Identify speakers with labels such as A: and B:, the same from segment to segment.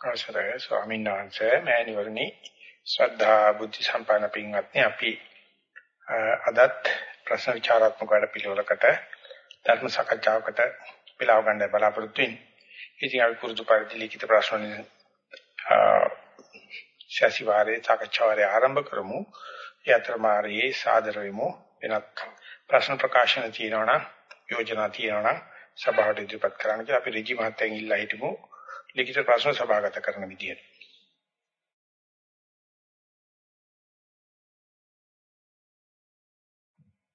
A: අවසරයි ස්වාමීන් වහන්සේ මෑණිවරණි ශ්‍රද්ධා බුද්ධ සම්පන්න පින්වත්නි අපි අදත් ප්‍රශ්න විචාරාත්මක වැඩ පිළිවෙලකට ධර්ම සාකච්ඡාවකට පිළව ගන්න බලාපොරොත්තු වෙන්නේ. ඉතින් අපි පුරුදු පරිදි ලිඛිත ප්‍රශ්න වලින් ශාසිවාරේ සාකච්ඡාවරේ ආරම්භ කරමු. ඒ අතරමාරයේ සාදර වෙමු. වෙනත් ප්‍රශ්න ප්‍රකාශන තියෙනවා නම් යෝජනා තියෙනවා නම් සභාවට ඉදිරිපත් කරන්න කියලා අපි ඍජු මහත්තයන් ඉල්ලා හිටමු. ලිඛිත ප්‍රශ්න සභාගත කරන විදියට.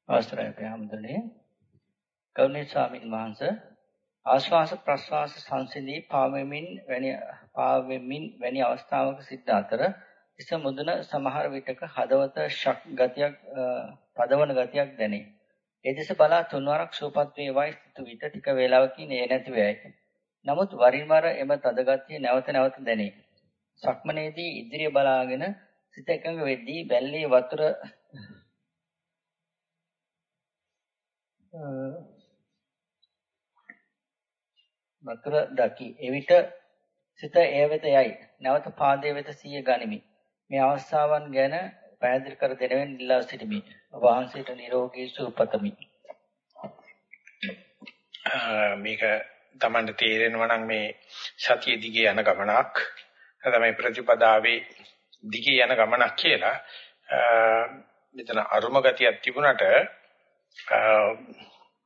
B: අවසරයි ප්‍රහම්දනේ ගෞරවනීය ස්වාමීන් වහන්සේ ආශ්වාස ප්‍රශ්වාස සංසිඳී පාවෙමින් වැනි පාවෙමින් වැනි අවස්ථාවක සිට අතර ඉස මුදුන සමහර විටක හදවත ශක් ගතියක් පදවන ගතියක් දැනේ. ඒ දෙස බලා තුන්වරක් සූපත් වේවායි සිතු විට ටික වේලාවකින් ඒ නැති වෙයි. නමුත් වරින් වර එම තදගතිය නැවත නැවත දැනේ. සක්මනේදී ඉදිරිය බලාගෙන සිත එකඟ වෙද්දී බැල්ලේ වතුර වතුර දකි. එවිට සිත ඒ වෙත යයි. නැවත පාදයේ වෙත සිය ගනිමි. මේ අවස්ථාවන් ගැන පැහැදිලි කර දෙනෙමින් ඉල්ලා සිටිමි. වහන්සේට නිරෝගී සුවපතමි.
A: මේක Tamanට තේරෙනවා නම් මේ සතිය දිගේ යන ගමනක්. තමයි ප්‍රතිපදාවේ දිගේ යන ගමනක් කියලා මෙතන අරුම ගතියක් තිබුණට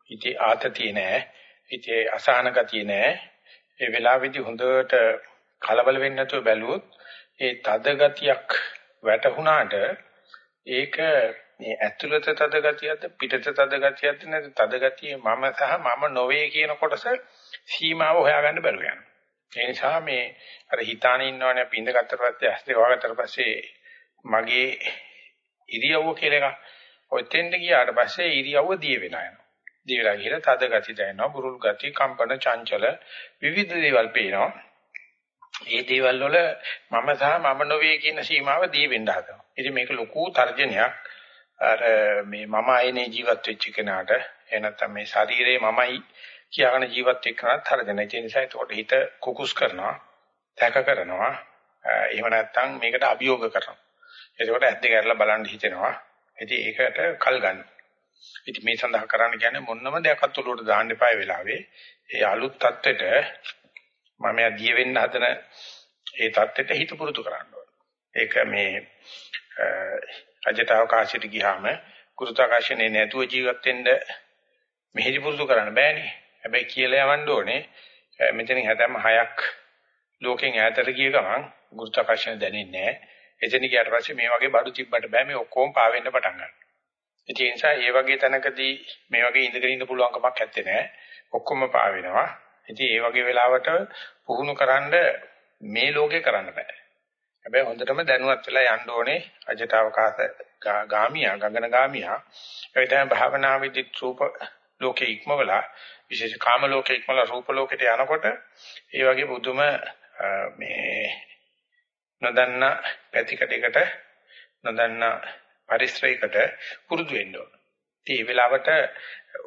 A: ඉතී ආතතිය නෑ ඉතී අසහන ගතිය නෑ. ඒ වෙලාවේදී හොඳට කලබල වෙන්නේ නැතුව බැලුවොත් ඒ තද ගතියක් වැටුණාට ඒක මේ ඇතුළත තද ගතියක්ද පිටත තද ගතියක්ද නැත්නම් තද ගතිය මම සහ මම නොවේ කියන කොටස සීමාව හොයාගන්න බැරුව යනවා. ඒ නිසා මේ අර හිතාන ඉන්නවනේ අපි ඉඳගත්තට පස්සේ ඇස් දෙක වහගත්තට පස්සේ මගේ ඉරියව්ව කියලා එකක්. ඔය තෙන්ද ගියාට පස්සේ ඉරියව්ව දිය වෙනවා යනවා. දිය වෙලා ගිහලා තද ගති දැනෙනවා, බුරුල් ගති, කම්පන, චංචල විවිධ දේවල් පේනවා. ඒ දේවල් වල මම සහ මම නොවේ කියන සීමාව දී වෙන්න හදනවා. ඉතින් මේක ලොකු තර්ජනයක්. අර මේ මම ආයනේ ජීවත් වෙච්ච කෙනාට එනත්තම් මේ ශරීරේ මමයි කියාගෙන ජීවත් එක්කනත් හරදෙන. ඒ නිසා ඒකට හිත කුකුස් කරනවා, තැක කරනවා. එහෙම නැත්නම් මේකට අභියෝග කරනවා. එතකොට ඇද්ද ගැරලා බලන්න හිතෙනවා. ඉතින් ඒකට කල් ගන්න. ඉතින් මේ සඳහා කරන්න කියන්නේ මොනම දෙයක් අතුලට දාන්න එපා වෙලාවේ. ඒ අලුත් தත්වෙට මම යදිය වෙන්න හදන ඒ தත්වෙට හිත පුරුදු කරන්න ඕනේ. ඒක මේ රජට අවකාශයට ගියාම ගුරුත්වාකර්ෂණේ නැතුව ජීවත් වෙන්න මෙහෙදි පුරුදු කරන්න බෑනේ. හැබැයි කියලා යවන්න ඕනේ මෙතනින් හැතැම්ම හයක් ලෝකෙන් ඈතට ගිය ගමන් ගුරුත්වාකර්ෂණ දැනෙන්නේ නැහැ. එතන ගියාට පස්සේ මේ වගේ බඩු තිබ්බට බෑ මේ ඔක්කොම පාවෙන්න පටන් ගන්නවා. ඒ නිසා ඒ වගේ තැනකදී මේ වගේ ඉඳගෙන ඉන්න පුළුවන් කමක් නැත්තේ නෑ. ඔක්කොම පාවෙනවා. ඉතින් ඒ වගේ වෙලාවට පුහුණු කරන්න මේ ලෝකේ කරන්න බෑ. හැබැයි හොඳටම දැනුවත් වෙලා යන්න ඕනේ අජටවකාශ ගාමියා ගගන ගාමියා. ඒ තමයි භාවනාවේදී රූප ලෝකේ ඉක්මවලා විශේෂ කාම ලෝකේ ඉක්මවලා රූප ලෝකෙට යනකොට ඒ වගේ බුදුම මේ නොදන්න පැතිකඩයකට නොදන්න පරිශ්‍රයකට පුරුදු වෙන්න ඕන. ඉතින් මේ වෙලාවට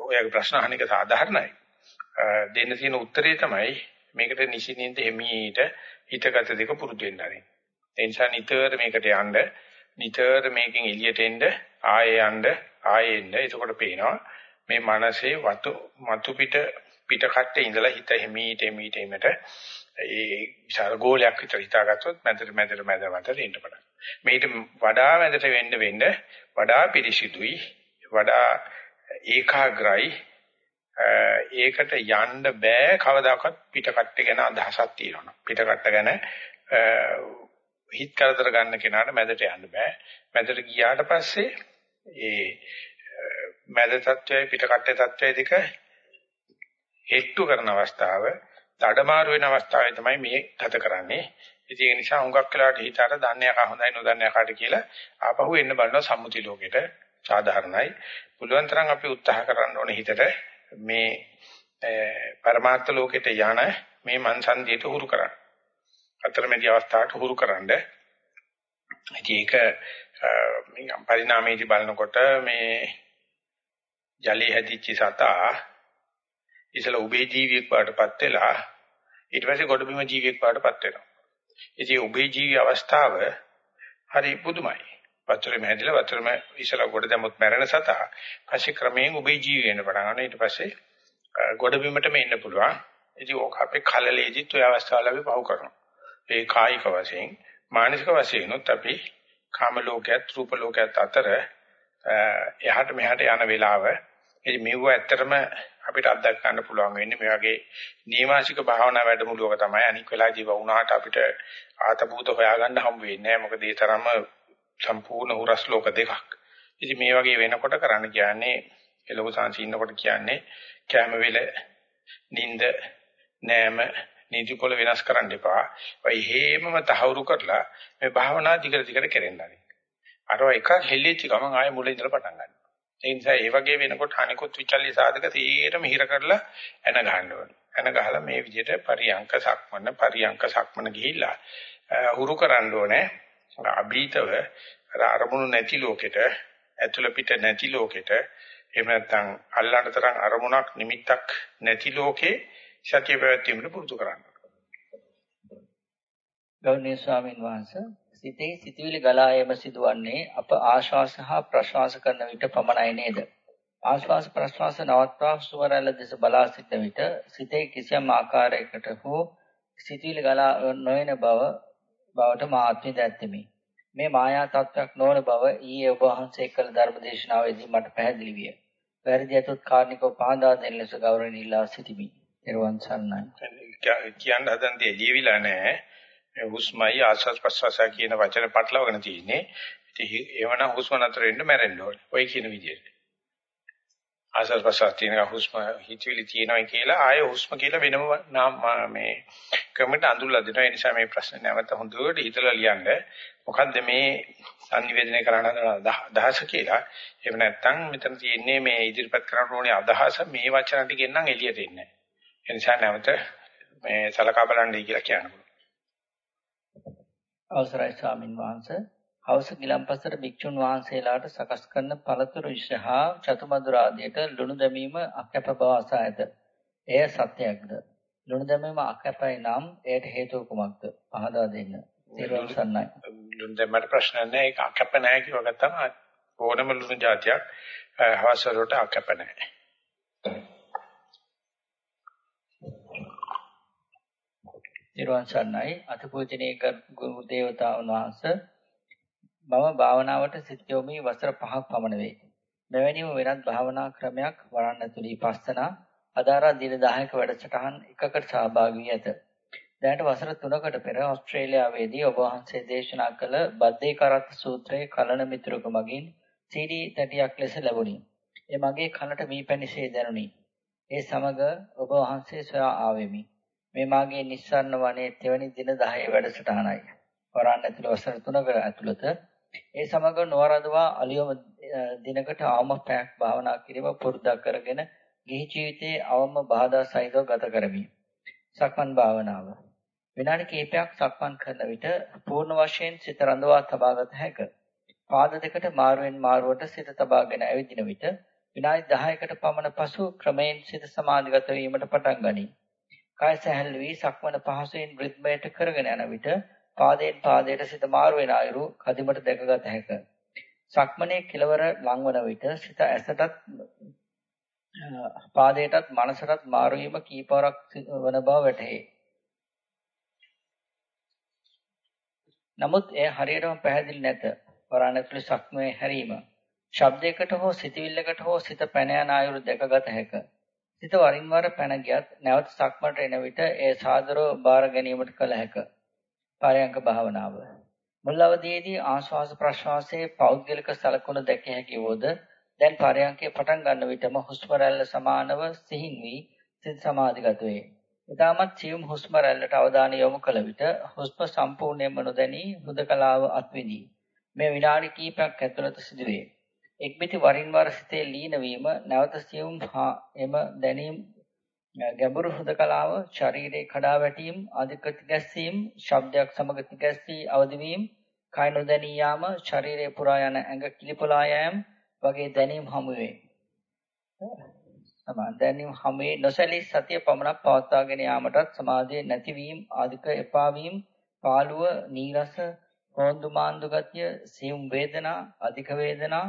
A: ඔයගේ ප්‍රශ්න අහන එක සාධාරණයි. දෙන්න තියෙන උත්තරේ තමයි මේකට නිසින්ින්ද එමීට හිතගත දෙක පුරුදු වෙන්න ආරෙන්නේ. ඒ නිසා නිතර මේකට යන්න නිතර මේකෙන් එළියට එන්න ආයෙ යන්න ආයෙ එන්න එතකොට පේනවා මේ මනසේ වතු මතු පිට පිට කට්ටේ ඉඳලා හිත හිමීට හිමීට හිමීට ඒ විශාල ගෝලයක් විතර හිතාගත්තොත් මැදට මැදට මැද මැදට එන්න පටන් මේට වඩා මැදට වෙන්න වෙන්න වඩා පිරිසිදුයි වඩා ඒකාග්‍රයි. ඒකට යන්න බෑ කවදාකවත් පිට කට්ටේ ගැන අදහසක් තියෙනවා. පිට ගැන හිත කරදර ගන්න කෙනාට මැදට යන්න බෑ. මැදට ගියාට පස්සේ ඒ මැද තත්වයයි පිට කට්ටේ තත්වයයි දෙක හෙට්ටු කරන අවස්ථාව, දඩමාරු වෙන අවස්ථාවේ තමයි මේ ගත කරන්නේ. ඉතින් ඒ නිසා හුඟක් වෙලාවට හිතාට දන්නේ යකා හොඳයි නොදන්නේ යකාට කියලා ආපහු එන්න බලනවා සම්මුති ලෝකෙට සාධාරණයි. පුළුවන් තරම් අපි උත්සාහ කරන්න ඕනේ හිතට මේ පරමාර්ථ ලෝකෙට යන මේ මන්සන්දියට හුරු කරන්න. අතරමැදි අවස්ථාවට හුරු කරන්න. ඉතින් ඒක මේ පරිණාමයේදී බලනකොට මේ ජලයේ හැදිච්ච සතා ඉතල උබේ ජීවියෙක් වඩටපත් වෙලා ඊට පස්සේ ගොඩබිම ජීවියෙක් වඩටපත් වෙනවා. ඉතින් උභය ජීවි අවස්ථාව හරි පුදුමයි. වතුරේ මැදිලා වතුරේම ඉසලා ගොඩ දැමුත් මැරෙන සතා පස්සේ ක්‍රමයෙන් උභය ජීවි වෙන්න පටන් ගන්නවා. ඊට පස්සේ ගොඩ බිමටම එන්න පුළුවන්. ඉතින් ඕක අපේ කලලේදිත් ඔය අවස්ථාවල අපි පහු කරනවා. ඒ කායික වශයෙන් මානසික වශයෙන් උත් අපි කාම ලෝකයේත් රූප ලෝකයේත් අතර එහාට මෙහාට යන වෙලාව ඉතින් මෙව ඇත්තටම අපිට අත්දැක ගන්න පුළුවන් වෙන්නේ මේ වගේ නීවාසික භාවනා වැඩමුළුවක තමයි අනික් වෙලා ජීව වුණාට අපිට ආතපූත හොයාගන්න හම්බ වෙන්නේ නැහැ මොකද ඒ තරම සම්පූර්ණ උරස් ලෝක දෙකක්. ඉතින් මේ වගේ වෙනකොට කරන්න කියන්නේ එළව සංසී ඉන්නකොට කියන්නේ කැම වෙල නිින්ද නෑම නිදිකොල වෙනස් කරන්න එපා. වයි හේමම තහවුරු කරලා මේ භාවනා දිගට දිගට කෙරෙන්න ආරයි. අර එකක් හෙල්ලෙච්ච ගමන් ආයෙ මුලින් ඉඳලා පටන් ගන්නවා. ඒ නිසා ඒ වගේ වෙනකොට අනිකුත් විචල්්‍ය සාධක තීරම හිර කරලා එන ගන්න ඕනේ. එන ගහලා මේ විදිහට පරියංක සක්මන පරියංක සක්මන ගිහිල්ලා හුරු කරන්න ඕනේ. අභීතව අරමුණු නැති ලෝකෙට ඇතුළ පිට නැති ලෝකෙට එහෙම නැත්නම් අල්ලන්න තරම් අරමුණක් නිමිත්තක් නැති ලෝකේ සතිය පැවැත්වීමට පුරුදු කරන්න.
B: ගෞරවනීය ස්වාමීන් වහන්සේ සිතේ සිතුවිලි ගලා යෑම සිදුවන්නේ අප ආශ්වාස හා ප්‍රශ්වාස කරන විට පමණයි නේද? ආශ්වාස ප්‍රශ්වාස නවත්වා සුවරැල්ල දෙස බලා සිටන විට සිතේ කිසියම් ආකාරයකට හෝ සිතුවිලි ගලා නොයන බව බවට මාත්මි දැක්තෙමි. මේ මායා තත්වයක් නොවන බව ඊයේ ඔබ වහන්සේ කළ ධර්මදේශනාවේදී මට පැහැදිලි විය. වැරදි අතුත් කාරණිකව පහදා දෙන ලෙස ගෞරවණීය ඉල්ලා සිටිමි. ඊරවන් සන්නයි.
A: කියන්න හදන දේ ලියවිලා නැහැ. හුස්මයි ආස්වාස් ප්‍රස්වාසය කියන වචන පටලවගෙන තියෙන්නේ. ඉතින් එවනම් හුස්ම නතර වෙන්න මැරෙන්න ඕනේ. ඔය කියන විදිහට. ආස්වාස් ප්‍රස්වාස තියෙන හුස්ම හිතවිලි තියෙනවා කියලා ආයෙ හුස්ම කියලා වෙනම නාම මේ ක්‍රමයට අඳුල්ලා දෙනවා. ඒ නිසා මේ ප්‍රශ්නේ නැවත හොඳට හිතලා ලියන්න. මොකද්ද මේ සංනිවේදනය කරන්න අදහස කියලා. එහෙම නැත්නම් මෙතන තියෙන්නේ මේ ඉදිරිපත් කරන්න ඕනේ අදහස මේ වචන ටිකෙන් නම් එළියට එන්නේ නැහැ. ඒ නිසා නැවත මේ සලකා බලන්නයි කියලා කියනවා.
B: අවසරයි ස්වාමින් වහන්සේ හවස ගිලම්පසට භික්ෂුන් වහන්සේලාට සකස් කරන පළතුරු විශහා චතුමදුර ආදියට ලුණු දැමීම අකැප බව අසා ඇත. එය සත්‍යයක්ද? ලුණු දැමීම අකැපයි නම් එයට හේතුව කුමක්ද? පහදා දෙන්න. තේරුම් සන්නයි.
A: ලුණු දැම්මට ප්‍රශ්න නැහැ. ඒක අකැප නැහැ කියව ගත්තම ඕනම ලුණු జాතියක් හවස වලට අකැප නැහැ.
B: නිර්වාණ සරණයි අතිපූජනීය ගුරු දේවතාවුන් වහන්සේ මම භාවනාවට සිත් යොමී වසර 5ක් පමණ වේ. මෙවැනිම වෙනත් භාවනා ක්‍රමයක් වරණ ඇතුළේ පස්සනා අදාරා දින 10ක වැඩසටහන් එකකට සහභාගී වී ඇත. දැනට වසර 3කට පෙර ඕස්ට්‍රේලියාවේදී ඔබ වහන්සේ දේශනා කළ බද්දේ කරත් සූත්‍රයේ කලන මිතුරුක මගින් CD තැටියක් ලෙස ලැබුණි. ඒ මගේ කනට මී පැණිසේ දැනුනි. ඒ සමග ඔබ වහන්සේ සොයා ආවෙමි. මේ මාගේ නිස්සාරණ වනයේ තෙවැනි දින 10 වැඩසටහනයි. වරන් ඇතුළත වසර 3ක ඇතුළත ඒ සමග නොවරදවා අලියම දිනකට අවම පැයක් භාවනා කිරීම පුරුද්දක් කරගෙන ගිහි ජීවිතයේ අවම බාධා සහිතව ගත කරමි. සක්මන් භාවනාව. විනාඩි කිහිපයක් සක්මන් කරන විට පූර්ණ වශයෙන් සිත රඳවා තබාගත හැක. පාද දෙකට මාරුවෙන් මාරුවට සිත තබාගෙන ඇවිදින විට විනාඩි 10කට පමණ පසු ක්‍රමයෙන් සිත සමාධිගත වීමට පටන් ගනී. කය සැහැල්ලු වී සක්මන පහසුවෙන් රිද්මයට කරගෙන යන විට පාදයෙන් පාදයට සිත මාරු වෙන අයුරු කදිමට දැකගත හැක. සක්මනේ කෙලවර ලංවන විට සිත ඇසටත් පාදයටත් මනසටත් මාරු වීම කීපවරක් වන බව වැටහේ. නමුත් එය හරියටම පැහැදිලි නැත. වරණ ඇතුළේ සක්මනේ හැරීම. ශබ්දයකට හෝ සිතවිල්ලකට හෝ සිත පැන යන අයුරු දැකගත හැකිය. සිත වරින් වර පැන ගියත් නැවත සක්මට එන විට ඒ සාදරව බාර ගැනීමට කල හැක. පරයන්ක භාවනාව. මුල් අවදියේදී ආශ්වාස ප්‍රශ්වාසයේ පෞද්ගලික සලකුණු දැකිය හැකි වූද දැන් පරයන්කේ පටන් ගන්න විටම හුස්ම රැල්ල සමානව සිහින් වී සිත සමාධිගත වේ. ඊටමත් සියුම් හුස්ම රැල්ලට අවධානය යොමු කළ විට හුස්ම සම්පූර්ණයෙන්ම නොදැනී හුදකලාව අත්විඳී. මේ විනාඩි කිහිපයක් ඇතුළත සිදුවේ. එක්බිති වරින් වර සිතේ ලීන වීම නැවත සියුම් හා එම දැනීම් ගැඹුරු හුදකලාව ශරීරයේ කඩා වැටීම් අධික තිගැස්සීම් ශබ්දයක් සමග තිගැස්සී අවදි වීම කය නොදැනී යාම ශරීරයේ පුරා යන ඇඟ කිලිපලා යෑම වගේ දැනීම් හමු වේ. සමාන දැනීම් හමු වේ නොසැලී සතිය පමණක් පවත්වාගෙන යාමටත් සමාධිය නැතිවීම ආධික එපා වීම පාළුව, නීරස, හොඳු මාන්දු ගතිය, සියුම් වේදනා, අධික වේදනා,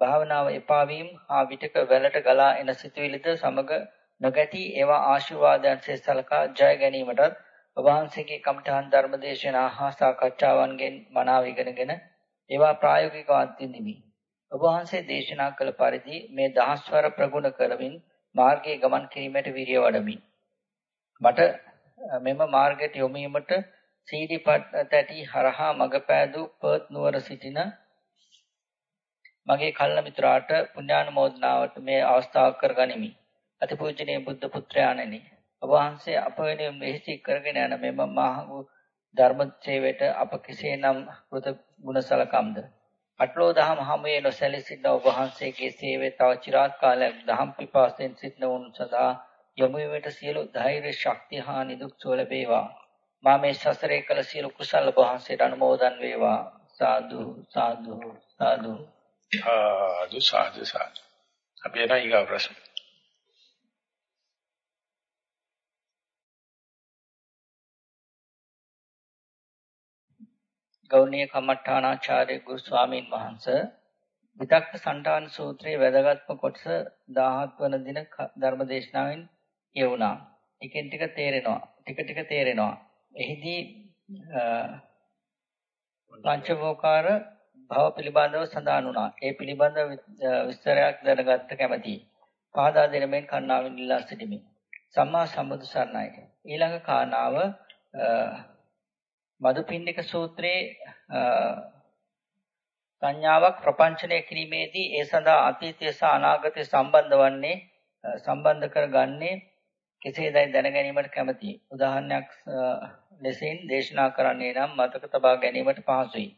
B: භාවනාව එපා වීම හා විටක වැලට ගලා එන සිතුවිලිද සමග නොගැටි ඒවා ආශිර්වාදයන්සේ සලකා ජය ගැනීමටත් වහන්සේගේ කමඨහන් ධර්මදේශනා හා සාකච්ඡාවන්ගෙන් මනාව ඉගෙනගෙන ඒවා ප්‍රායෝගිකව අත්විඳිමි. ඔබ වහන්සේ දේශනා කළ පරිදි මේ දහස්වර ප්‍රගුණ කරමින් මාර්ගයේ ගමන් කිරීමට විරිය වඩමි. මට මෙම මාර්ගයට යොමු වීමට සීඩි තැටි හරහා මඟ පෑදූ පර්ත් නුවර සිටින මගේ කල්න මිතුරාට පුණ්‍යානුමෝදනාවට මේ අවස්ථාව කරගනිමි. අතිපූජනීය බුද්ධ පුත්‍රයාණෙනි ඔබ වහන්සේ අප වෙනුවෙන් මෙහිසි කරගෙන යන මෙම මහඟු ධර්ම සේවයට අප කෙසේනම් කෘත ගුණ සලකම්ද අටලෝ දහම හැමේ නොසැලී සිටින ඔබ වහන්සේගේ සේවය තව চিරාත් කාලයක් දහම් පිපාසයෙන් සිටින උන් සදා යොමු වීමට සියලු ධෛර්ය ශක්තිය හා නිදුක් සුව ලැබේවා මා මේ සසරේ කළ සියලු කුසල ඔබ වහන්සේට අනුමෝදන් වේවා. සාදු සාදු සාදු.
A: සාදු සාදු සාදු අපි එන ඊගා ප්‍රශ්න
B: ගෞණීය කමඨානාචාර්ය ගුරු ස්වාමීන් වහන්සේ විතක්ක සණ්ඩාන සූත්‍රයේ වැදගත්ම කොටස 17 වන දින ධර්මදේශනාවෙන් කියවුණා. ටිකෙන් ටික තේරෙනවා. ටික ටික තේරෙනවා. එහිදී පංචවෝකාර භව පිළිබඳව සඳහන් වුණා. ඒ පිළිබඳව විස්තරයක් දැනගත්ත කැමැතියි. පහදා දෙන මෙන් කන්නාවෙන් ඉල්ලා සිටිමි. සම්මා සම්බුදු සරණයි. ඊළඟ කාරණාව මදුපිණ්ඩික සූත්‍රයේ සංඥාවක් ප්‍රපංචනය කිරීමේදී ඒ සඳහා අතීතය සහ අනාගතය සම්බන්ධ වන්නේ සම්බන්ධ කරගන්නේ කෙසේදයි දැන ගැනීමට කැමැතියි. උදාහරණයක් ලෙසින් දේශනා කරන්නේ නම් මතක තබා ගැනීමට පහසුයි.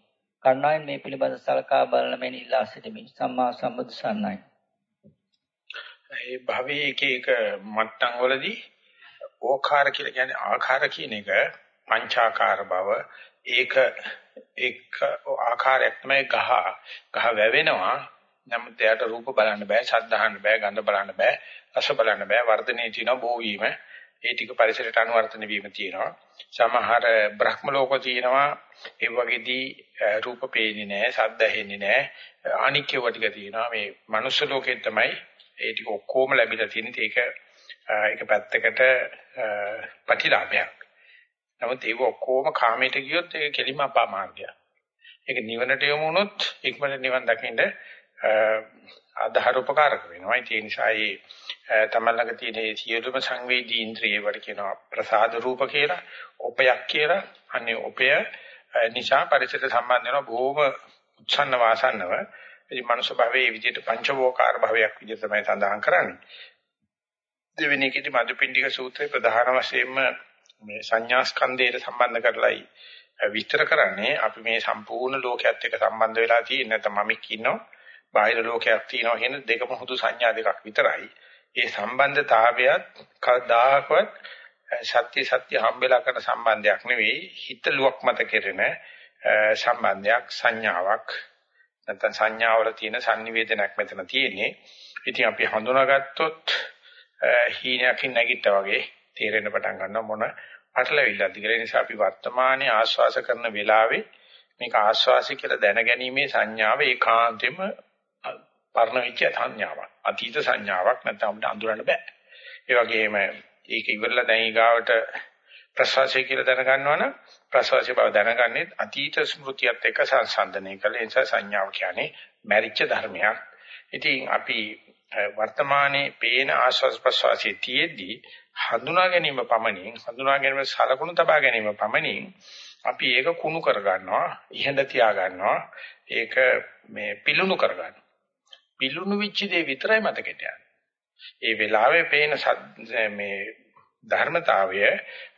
B: කර්ණායන් මේ පිළිබඳ සලකා බලන මෙන් ඉල්ලා සිටිමි. සම්මා සම්බුදු සරණයි.
A: ඒ භවයේ එක එක මට්ටම් වලදී ඕකාර කියලා කියන්නේ ආකාර කියන එක පංචාකාර බව ඒක එක් ආකාරයක් තමයි ගහ ගහ වැවෙනවා නමුත් එයාට රූප බලන්න බෑ ශබ්ද අහන්න බෑ ගන්ධ බලන්න බෑ රස බලන්න බෑ වර්ධනයේ තියෙන බෝ වීම ඒ ටික පරිසරයට අනුවර්තන වීම තියෙනවා. සමහර බ්‍රහ්ම ලෝක තියෙනවා. ඒ වගේදී රූප පේන්නේ නැහැ ශබ්ද ඇහෙන්නේ නැහැ. අනික්කව ටික තියෙනවා. මේ මනුස්ස ලෝකෙත් තමයි ඒ ටික ඔක්කොම ලැබිලා තියෙන්නේ. ඒක ඒක පැත්තකට ප්‍රතිලාභයක්. නමුත් ඒක ඔක්කොම කාමයට ගියොත් ඒක කෙලිම අපා මාර්ගය. ඒක නිවනට යොමු වුණොත් ඉක්මනට නිවන් දකින්න ආධාර උපකාරක වෙනවා. ඒ නිසා ඒ තමලඟ තියෙන සියලුම සංවේදී ඉන්ද්‍රිය වල කියනවා ප්‍රසාද රූප කියලා, උපයක් කියලා. අනේ උපය නිසා පරිචිත සම්බන්ධ වෙන බොහොම උච්ඡන්න වාසන්නව ඉතින් මනුෂ්‍ය භවයේ විදිහට පංචවෝකාර භවයක් විදිහට තමයි සඳහන් කරන්නේ. දෙවෙනි එකේදී මදුපිණ්ඩික සූත්‍රයේ ප්‍රධාන වශයෙන්ම මේ සංඥා ස්කන්ධයට සම්බන්ධ කරලායි විස්තර කරන්නේ අපි මේ සම්පූර්ණ ලෝකයක් එක්ක සම්බන්ධ වෙලා තියෙන නැත්නම් මමක් ඉන්නවා බාහිර ලෝකයක් තියෙනවා කියන දෙකම හුදු සංඥා දෙකක් විතරයි. ඒ සම්බන්ධතාවයත් කවදාකවත් සත්‍ය සත්‍ය හම්බෙලා කරන සම්බන්ධයක් නෙවෙයි හිතලුවක් මත කෙරෙන සම්බන්ධයක් සංඥාවක්. නැත්නම් සංඥාවල තියෙන sannivedanayak මෙතන තියෙන්නේ. ඉතින් අපි හඳුනාගත්තොත් හීනයකින් නැගිට්ටා වගේ තේරෙන්න පටන් ගන්නවා මොන පටලවිල්ලක්ද කියලා. ඒ නිසා අපි වර්තමානයේ ආස්වාස කරන වෙලාවේ මේක ආස්වාසි කියලා දැනගැනීමේ සංඥාව ඒකාන්තයෙන්ම පරණ විචය සංඥාවක්. අතීත සංඥාවක් නැත්නම් අපිට අඳුරන්න බෑ. ඒ වගේම ඒක ඉවරලා දැන් ඊගාවට ප්‍රසවාසය කියලා දැනගන්නවනම් ප්‍රසවාසය බව දැනගන්නේ අතීත ස්මෘතියත් එක්ක සංසන්දනය කළ නිසා සංඥාව කියන්නේ මැරිච්ච ධර්මයක්. ඉතින් අපි වර්තමානයේ පේන ආස්වාස් ප්‍රසවාසයේ තියේදී හඳුනා ගැනීම පමණින් හඳුනා ගැනීම සලකුණු තබා ගැනීම පමණින් අපි ඒක කුණු කර ගන්නවා ඉහඳ තියා ගන්නවා ඒක මේ පිලුණු කර ගන්නවා පිලුණු වෙච්ච දේ විතරයි මතකෙට යන්නේ ඒ වෙලාවේ පේන මේ ධර්මතාවය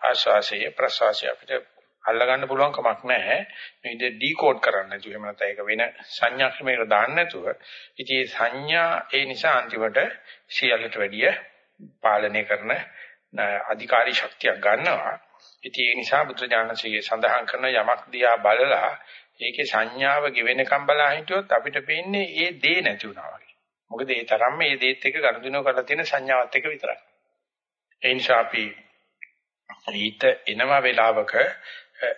A: ආශ්වාසය ප්‍රශ්වාසය අපිට අල්ලගන්න පුළුවන් කමක් නැහැ මේ විදිහ ඩිකෝඩ් කරන්න නැතුව එහෙම නැත්නම් ඒක වෙන සංඥා ක්‍රමයකට දාන්න නැතුව ඉතින් සංඥා ඒ නිසා අන්තිමට සියල්ලට වැඩිය පාලනය කරන අධිකාරී ශක්තියක් ගන්නවා. ඉතින් ඒ නිසා බුදුජානකයේ සඳහන් කරන යමක් දිහා බලලා ඒකේ සංඥාව ගෙවෙනකම් බලා හිටියොත් අපිට පේන්නේ ඒ දේ නැති වුණා වගේ. මොකද ඒ තරම්ම මේ දේත් එක්ක ගනුදෙනු කරලා තියෙන සංඥාවත් එක්ක විතරයි. ඒ නිසා අපි ඊට එනම වෙලාවක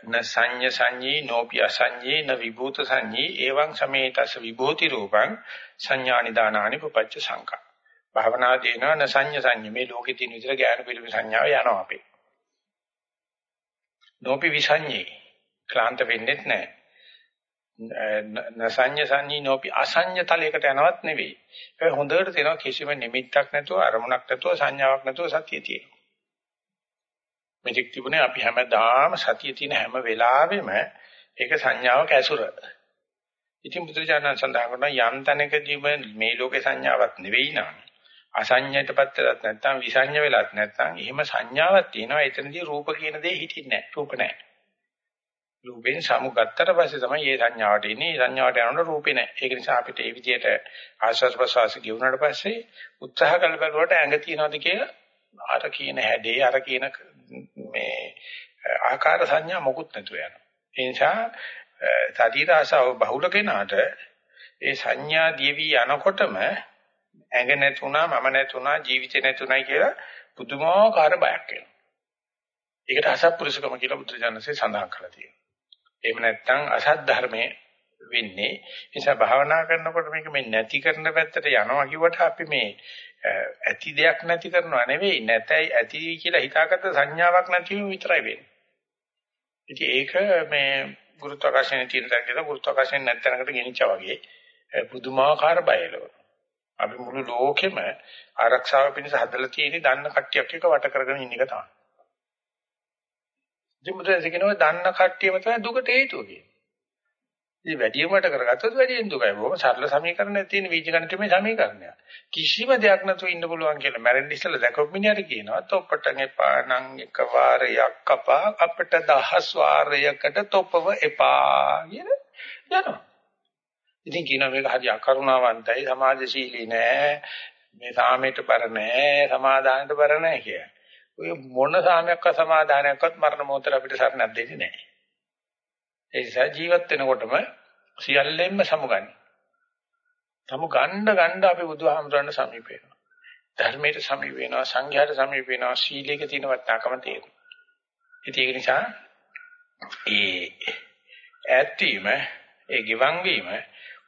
A: න සංඤ සංඤී නෝපි අසංඤී න විභූත සංඤී එවං සමේතස විභූති රූපං සංඥානි දානානි පුපච්ච සංකා භාවනා දේනවා න සංඤ සංඤී. මේ ලෝකේ තියෙන විතර ඥාන පිළිම සංඥාව යනවා අපේ. නෝපි විසංඤී. ක්ලාන්ත වෙන්නෙත් නැහැ නසඤ්ඤ සංඤී නෝපි අසඤ්ඤ තලයකට යනවත් නෙවෙයි. ඒක හොඳට තේනවා කිසිම නිමිත්තක් නැතුව අරමුණක් නැතුව සංඥාවක් නැතුව සතිය තියෙනවා. මෙතෙක් තිබුණේ අපි හැමදාම සතිය තියෙන හැම වෙලාවෙම ඒක සංඥාවක් ඇසුර. ඉතින් බුදුරජාණන් සඳහන් කරන යම් තැනකදී මේ ලෝකේ සංඥාවක් නෙවෙයි නම් අසඤ්ඤයටපත් වෙලත් නැත්නම් විසඤ්ඤ වෙලත් නැත්නම් එහෙම සංඥාවක් තියෙනවා එතනදී රූප කියන දේ හිතින්නේ නැහැ. රූප නැහැ. රූපෙන් සමුගත්තට පස්සේ තමයි මේ සංඥාවට එන්නේ. මේ සංඥාවට යනකොට රූපේ නැහැ. ඒක නිසා අපිට මේ විදිහට ආස්වාද ප්‍රසවාස ගෙවුනට පස්සේ උත්සාහ කළ බලවට ඇඟ තියනවාද කියලා අර කියන හැඩේ අර කියන මේ ආකාර සංඥා මොකුත් නැතුව යනවා. ඒ නිසා ශරීර ආසාව බහුල කෙනාට ඒ සංඥා දීවි යනකොටම ඇඟ නැතුණා මම නැතුණා ජීවිතේ නැතුණයි කියලා පුදුමාකාර බයක් එනවා. ඒකට අසත්පුරුෂකම කියලා බුදුරජාණන්සේ සඳහන් කරලා තියෙනවා. එහෙම නැත්නම් අසත් ධර්මයේ වෙන්නේ. ඒ නිසා භාවනා කරනකොට මේක මේ නැති කරන පැත්තට යනවා කිව්වට අපි මේ ඇති දෙයක් නැති කරනවා නෙවෙයි නැතයි ඇති කියලා හිතාගත්ත සංඥාවක් නැතිවීම විතරයි වෙන්නේ. ඉතින් ඒක මේ ගුරුත්වාකර්ෂණයේ තියෙන තැනකට ගුරුත්වාකර්ෂණ නැත්නම්කට ගෙනිච්චා වගේ පුදුමාකාර බයලව. අපි මුළු ලෝකෙම ආරක්ෂාව පිණිස හදලා තියෙන දන්න කට්ටියක් එක වට කරගෙන ඉන්න එක තමයි. ඉතින් මුද්‍රාසේ කියනවා දන්න කට්ටියම තමයි දුකට හේතුව කියන්නේ. ඉතින් වැඩිමකට කරගත්තොත් වැඩියෙන් දුකයි. බොහොම සරල සමීකරණයක් තියෙන වීජගණිතමය සමීකරණයක්. කිසිම දෙයක් නැතුව ඉන්න පුළුවන් කියලා මැරෙන්න ඉස්සෙල්ලා දැකපු මිනිහට කියනවා තොප්පටන් එපා නම් එක වාරයක් කපා අපිට දහස් වාරයකට තොපව එපා කියන යනවා. ඉතින් කියනවා මේක හරි අකරුණාවන්තයි සමාජශීලී නෑ මේ සාමයට බර නෑ සමාදානයට බර නෑ කියලා. ඔය මොන සාමයක්වත් සමාදානයක්වත් මරණ මොහොතට අපිට සරණක් දෙන්නේ නෑ. ඒ නිසා ජීවත් වෙනකොටම සියල්ලෙන්ම සමුගන්නේ. සමු ගන්න ගන්න අපි බුදුහාමුදුරන් සමීප වෙනවා. ධර්මයට සමීප වෙනවා, සංඝයාට සමීප වෙනවා, සීලයක තියෙන වටිනාකම තේරෙනවා. ඉතින් ඒක නිසා ඒ ඇත්තීම, ඒ ගිවන් වීම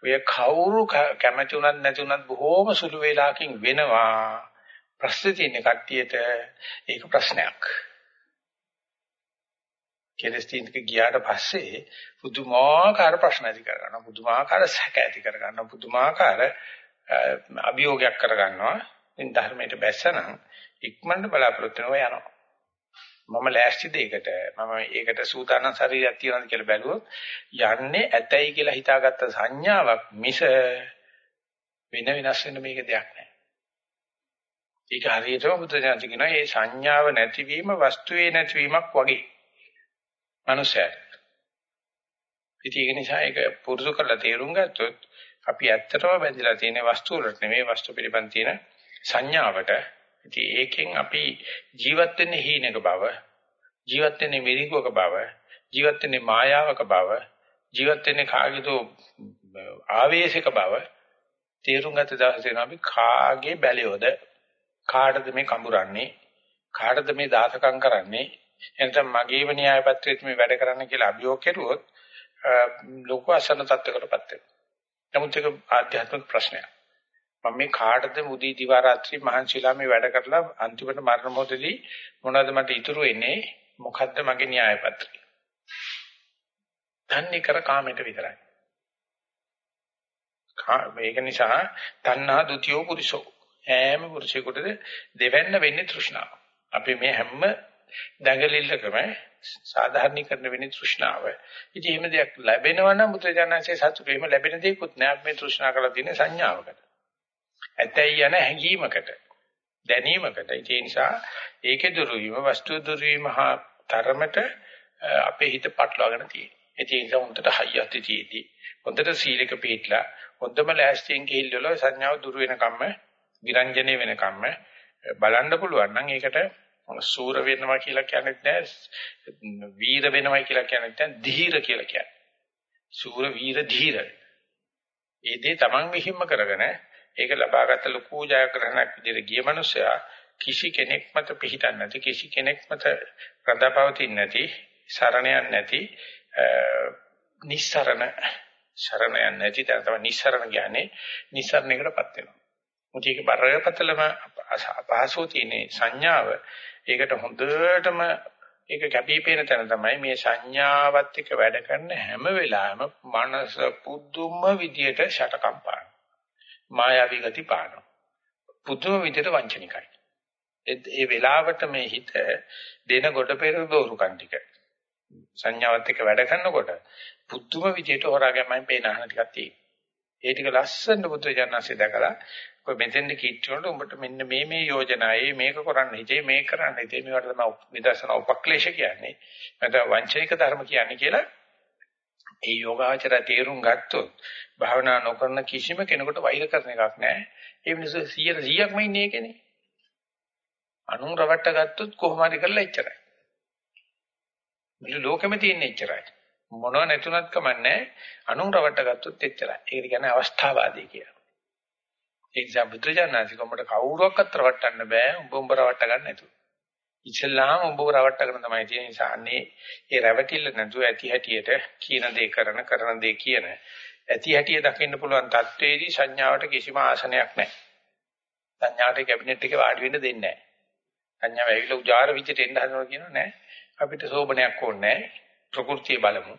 A: ඔය කවුරු කැමති උනත් නැති උනත් බොහෝම සුළු වේලාවකින් වෙනවා. ප්‍රශ්නේ තියෙන කට්ටියට ඒක ප්‍රශ්නයක්. කෙලස් තීන්දුවක ගියාට පස්සේ පුදුමාකාර ප්‍රශ්න ඇති කරගන්නවා. පුදුමාකාර සැක ඇති කරගන්නවා. පුදුමාකාර අභියෝගයක් කරගන්නවා. ඉතින් ධර්මයට බැස්සනම් ඉක්මනට බලාපොරොත්තු වෙනවා යනවා. මම ලෑස්තිද ඒකට මම ඒකට සූදානම් ශරීරයක් තියනවාද කියලා බැලුවොත් යන්නේ ඇතයි කියලා හිතාගත්ත සංඥාවක් මිස වෙන වෙනස් වෙන මේක දෙයක් නෑ. ඒක හරියටම බුදුසසුන කියනවා මේ සංඥාව නැතිවීම වස්තුවේ නැතිවීමක් වගේ මනුස්සයෙක්. ඉතින් ඒක නිසා ඒක පුරුදු කරලා තේරුම් ගත්තොත් අපි ඇත්තටම බැඳිලා තියෙන වස්තු වලට නෙමෙයි වස්තු පිළිබඳ තියෙන සංඥාවට. ඉතින් ඒකෙන් අපි ජීවත් වෙන්නේ හීනක බව, ජීවත් වෙන්නේ මිරිඟුවක බව, ජීවත් වෙන්නේ මායාවක බව, ජීවත් වෙන්නේ කාගේදෝ ආවේශයක බව තේරුම් ගත දවසේ අපි කාගේ බැලියොද කාටද මේ කඹරන්නේ කාටද මේ දාසකම් කරන්නේ එතන මගේම න්‍යාය පත්‍රයේත් මේ වැඩ කරන්න කියලා අභියෝග කෙරුවොත් ලෝක අසන තත්ත්වයකටපත් වෙනවා. නමුත් ඒක ආධ්‍යාත්මික ප්‍රශ්නයක්. මම මේ කාටද උදේ දිවා රාත්‍රී මහන්සිලා මේ වැඩ කරලා අන්තිමට මරණ මොහොතදී මොනවද මට ඉතුරු වෙන්නේ? මොකද්ද මගේ න්‍යාය පත්‍රය? තන්නේ කර කාමයට විතරයි. මේක නිසා තණ්හා ဒ ුතියෝ පුරිසෝ හැම පුරුෂයෙකුටද දෙවන්න වෙන්නේ තෘෂ්ණාව. අපි මේ හැම දැඟලිල්ලකම සාධාරණීකරණ වෙන්නේ තෘෂ්ණාව. ඉතින් එහෙම දෙයක් ලැබෙනවා නම් බුදුජානකසේ සතුටු එහෙම ලැබෙන දෙයක්වත් නෑ අපි මේ තෘෂ්ණා කරලා තියෙන සංඥාවකට. ඇතැයි යන හැඟීමකට දැනීමකට. ඒ නිසා ඒකේ දුරු වීම වස්තු දුරු වීම හා තරමට අපේ හිත පටලවාගෙන තියෙනවා. ඒ නිසා හොඳට හයියත් තියෙදී හොඳට සීලක පිළිట్లా හොඳම ලෑස්තියෙන් ගිහිල්ලා සංඥාව දුරු වෙනකම්ම විරංජනේ වෙනකම්ම බලන්න පුළුවන් නම් ඒකට සූර වෙනවා කියලා කියන්නේ නැහැ වීර වෙනවා කියලා කියන්නේ නැහැ ධීර කියලා කියන්නේ. සූර වීර ධීර. ඒ දේ Taman විහිම්ම කරගෙන ඒක ලබාගත් ලකූ ජයග්‍රහණයක් විදිහට ගිය මනුස්සයා කිසි කෙනෙක් මත පිහිටන්නේ නැති කිසි කෙනෙක් මත රඳාපවතින්නේ නැති සරණයක් නැති නිස්සරණ සරණයක් නැති තැන තමයි නිස්සරණ කියන්නේ නිස්සරණයකටපත් වෙනවා. මුත් ඒක බරපතලම අපහසු තියෙන සංඥාව. ඒකට හොඳටම ඒක කැපිපේන තැන තමයි මේ සංඥාවත් එක්ක වැඩ කරන හැම වෙලාවෙම මනස පුදුම විදියට ෂටකම්පාන. මායාවී ගති පානවා. පුදුම විදියට වංචනිකයි. ඒ වෙලාවට මේ හිත දෙන කොට පෙර දෝරුකම් ටික සංඥාවත් එක්ක වැඩ කරනකොට පුදුම විදියට හොරාගමෙන් පේන අහන ටිකක් තියෙනවා. ඒ ටික ලස්සන බුද්ධ ජානසෙ දැකලා ඔය මෙතෙන්ද කීට්ටුනට උඹට මෙන්න මේ මේ යෝජනාවේ මේක කරන්න හිතේ මේක කරන්න හිතේ මේවට තමයි විදර්ශනා උපක්ලේශ කියන්නේ. නැත්නම් වංචනික ධර්ම කියන්නේ කියලා ඒ යෝගාචර තේරුම් ගත්තොත් භාවනා නොකරන කිසිම කෙනෙකුට වෛර කරන එකක් නැහැ. ඒ මිනිස්සු 100 100ක්ම ඉන්නේ ඒකනේ. අනුන් රවට්ට ගත්තොත් කොහොම හරි කරලා එච්චරයි. මුළු ලෝකෙම තියෙන එච්චරයි. මොනව නැතුණත් කමන්නේ අනුන් රවට්ට ගත්තොත් එච්චරයි. ඒක කියන්නේ අවස්ථාවාදී කියලා. ඒ නිසා බුදුජානනාතික උඹට කවුරුවක්වත් රවට්ටන්න බෑ. උඹ උඹ රවට්ට ගන්න නැතුව. ඉස්ලාම උඹ රවට්ටගෙන තමයි තියෙන නිසා අන්නේ ඒ රැවටිල්ල නැතුව ඇති හැටියට කියන දේ කරන කරන දේ කියන ඇති හැටිය දකින්න පුළුවන් තත්වයේදී සංඥාවට කිසිම ආසනයක් නැහැ. සංඥාට කැබිනට් එකේ වාඩි වෙන්න දෙන්නේ නැහැ. සංඥාව ඇවිල්ලා උජාර විදිහට එන්න හදනවා කියනවා නෑ. අපිට සෝබනයක් ඕනේ නෑ. ප්‍රകൃතිය බලමු.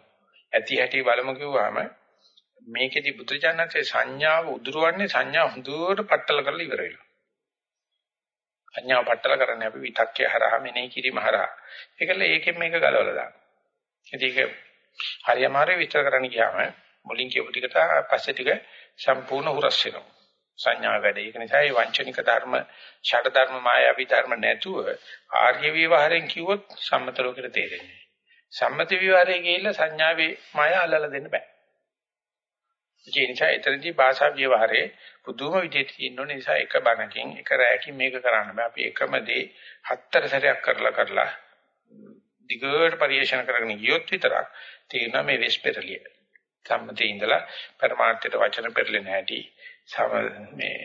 A: ඇති හැටි බලමු කිව්වම මේකෙදි බුදුජානකේ සංඥාව උදුරවන්නේ සංඥා හුදුවට පట్టල කරලා ඉවර වෙනවා. සංඥාව පట్టල කරන්නේ අපි විතක්කේ හරහා මෙනෙහි කිරීම හරහා. ඒකල ඒකෙන් මේක ගලවලා දානවා. ඉතින් ඒක හරියමාරේ විස්තර කරන්න ගියාම මුලින් කියපු ටිකට පස්සේ ටික සම්පූර්ණ හුරස් වෙනවා. සංඥා වැඩේ. ඒක නිසා මේ වංචනික ධර්ම, ෂට ධර්ම, මායාවී ධර්ම නැතුව ආර්ය විවහාරයෙන් කිව්වොත් සම්මත ලෝකෙට තේරෙන්නේ. සම්මත විවහාරයේ ගිහිල්ලා සංඥාවේ මාය අල්ලලා දෙන්න බෑ. ඒ නිසා එතනදී භාෂා විවහාරයේ පුදුම විදිහට තියෙන නිසා එක බණකින් එක රැයකින් මේක කරන්න බෑ. අපි එකම දේ හතර සැරයක් කරලා කරලා දිගට පරිශන කරගෙන ගියොත් විතරක් තේරෙනවා මේ වෙස්පෙරලිය. සම්මතේ ඉඳලා පරමාර්ථයට වචන පෙරලෙන හැටි සම මේ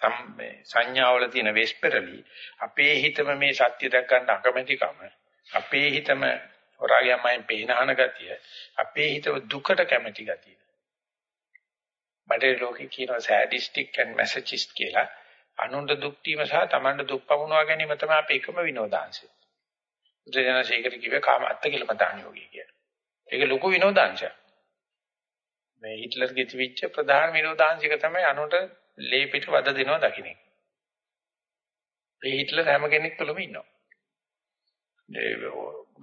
A: සම් මේ සංඥාවල තියෙන වෙස්පරලි අපේ හිතම මේ සත්‍ය දැක් ගන්න අකමැතිකම අපේ හිතම හොරාගයන්මයි පේනහන ගතිය අපේ හිතව දුකට කැමැති ගතිය බඩේ ලෝකේ කියනවා සෑඩිස්ටික් ඇන්ඩ් මැසචිස්ට් කියලා අනුන්ට දුක් දීම සහ තමන්ට දුක් පමුණවා ගැනීම තමයි අපේ එකම විනෝදාංශය. බුදුරජාණන් කිව්වේ කාම අත්ති කියලා මතාන යෝගී කියලා. ඒක ලොකු විනෝදාංශයක්. මේ හිට්ලර්ගේ තිබිච්ච ප්‍රධාන විනෝදාංශික තමයි අනුන්ට ලේ පිට වද දෙනවා දකින්න. ඒ හිට්ලර් හැම කෙනෙක් තුළම ඉන්නවා. ඒ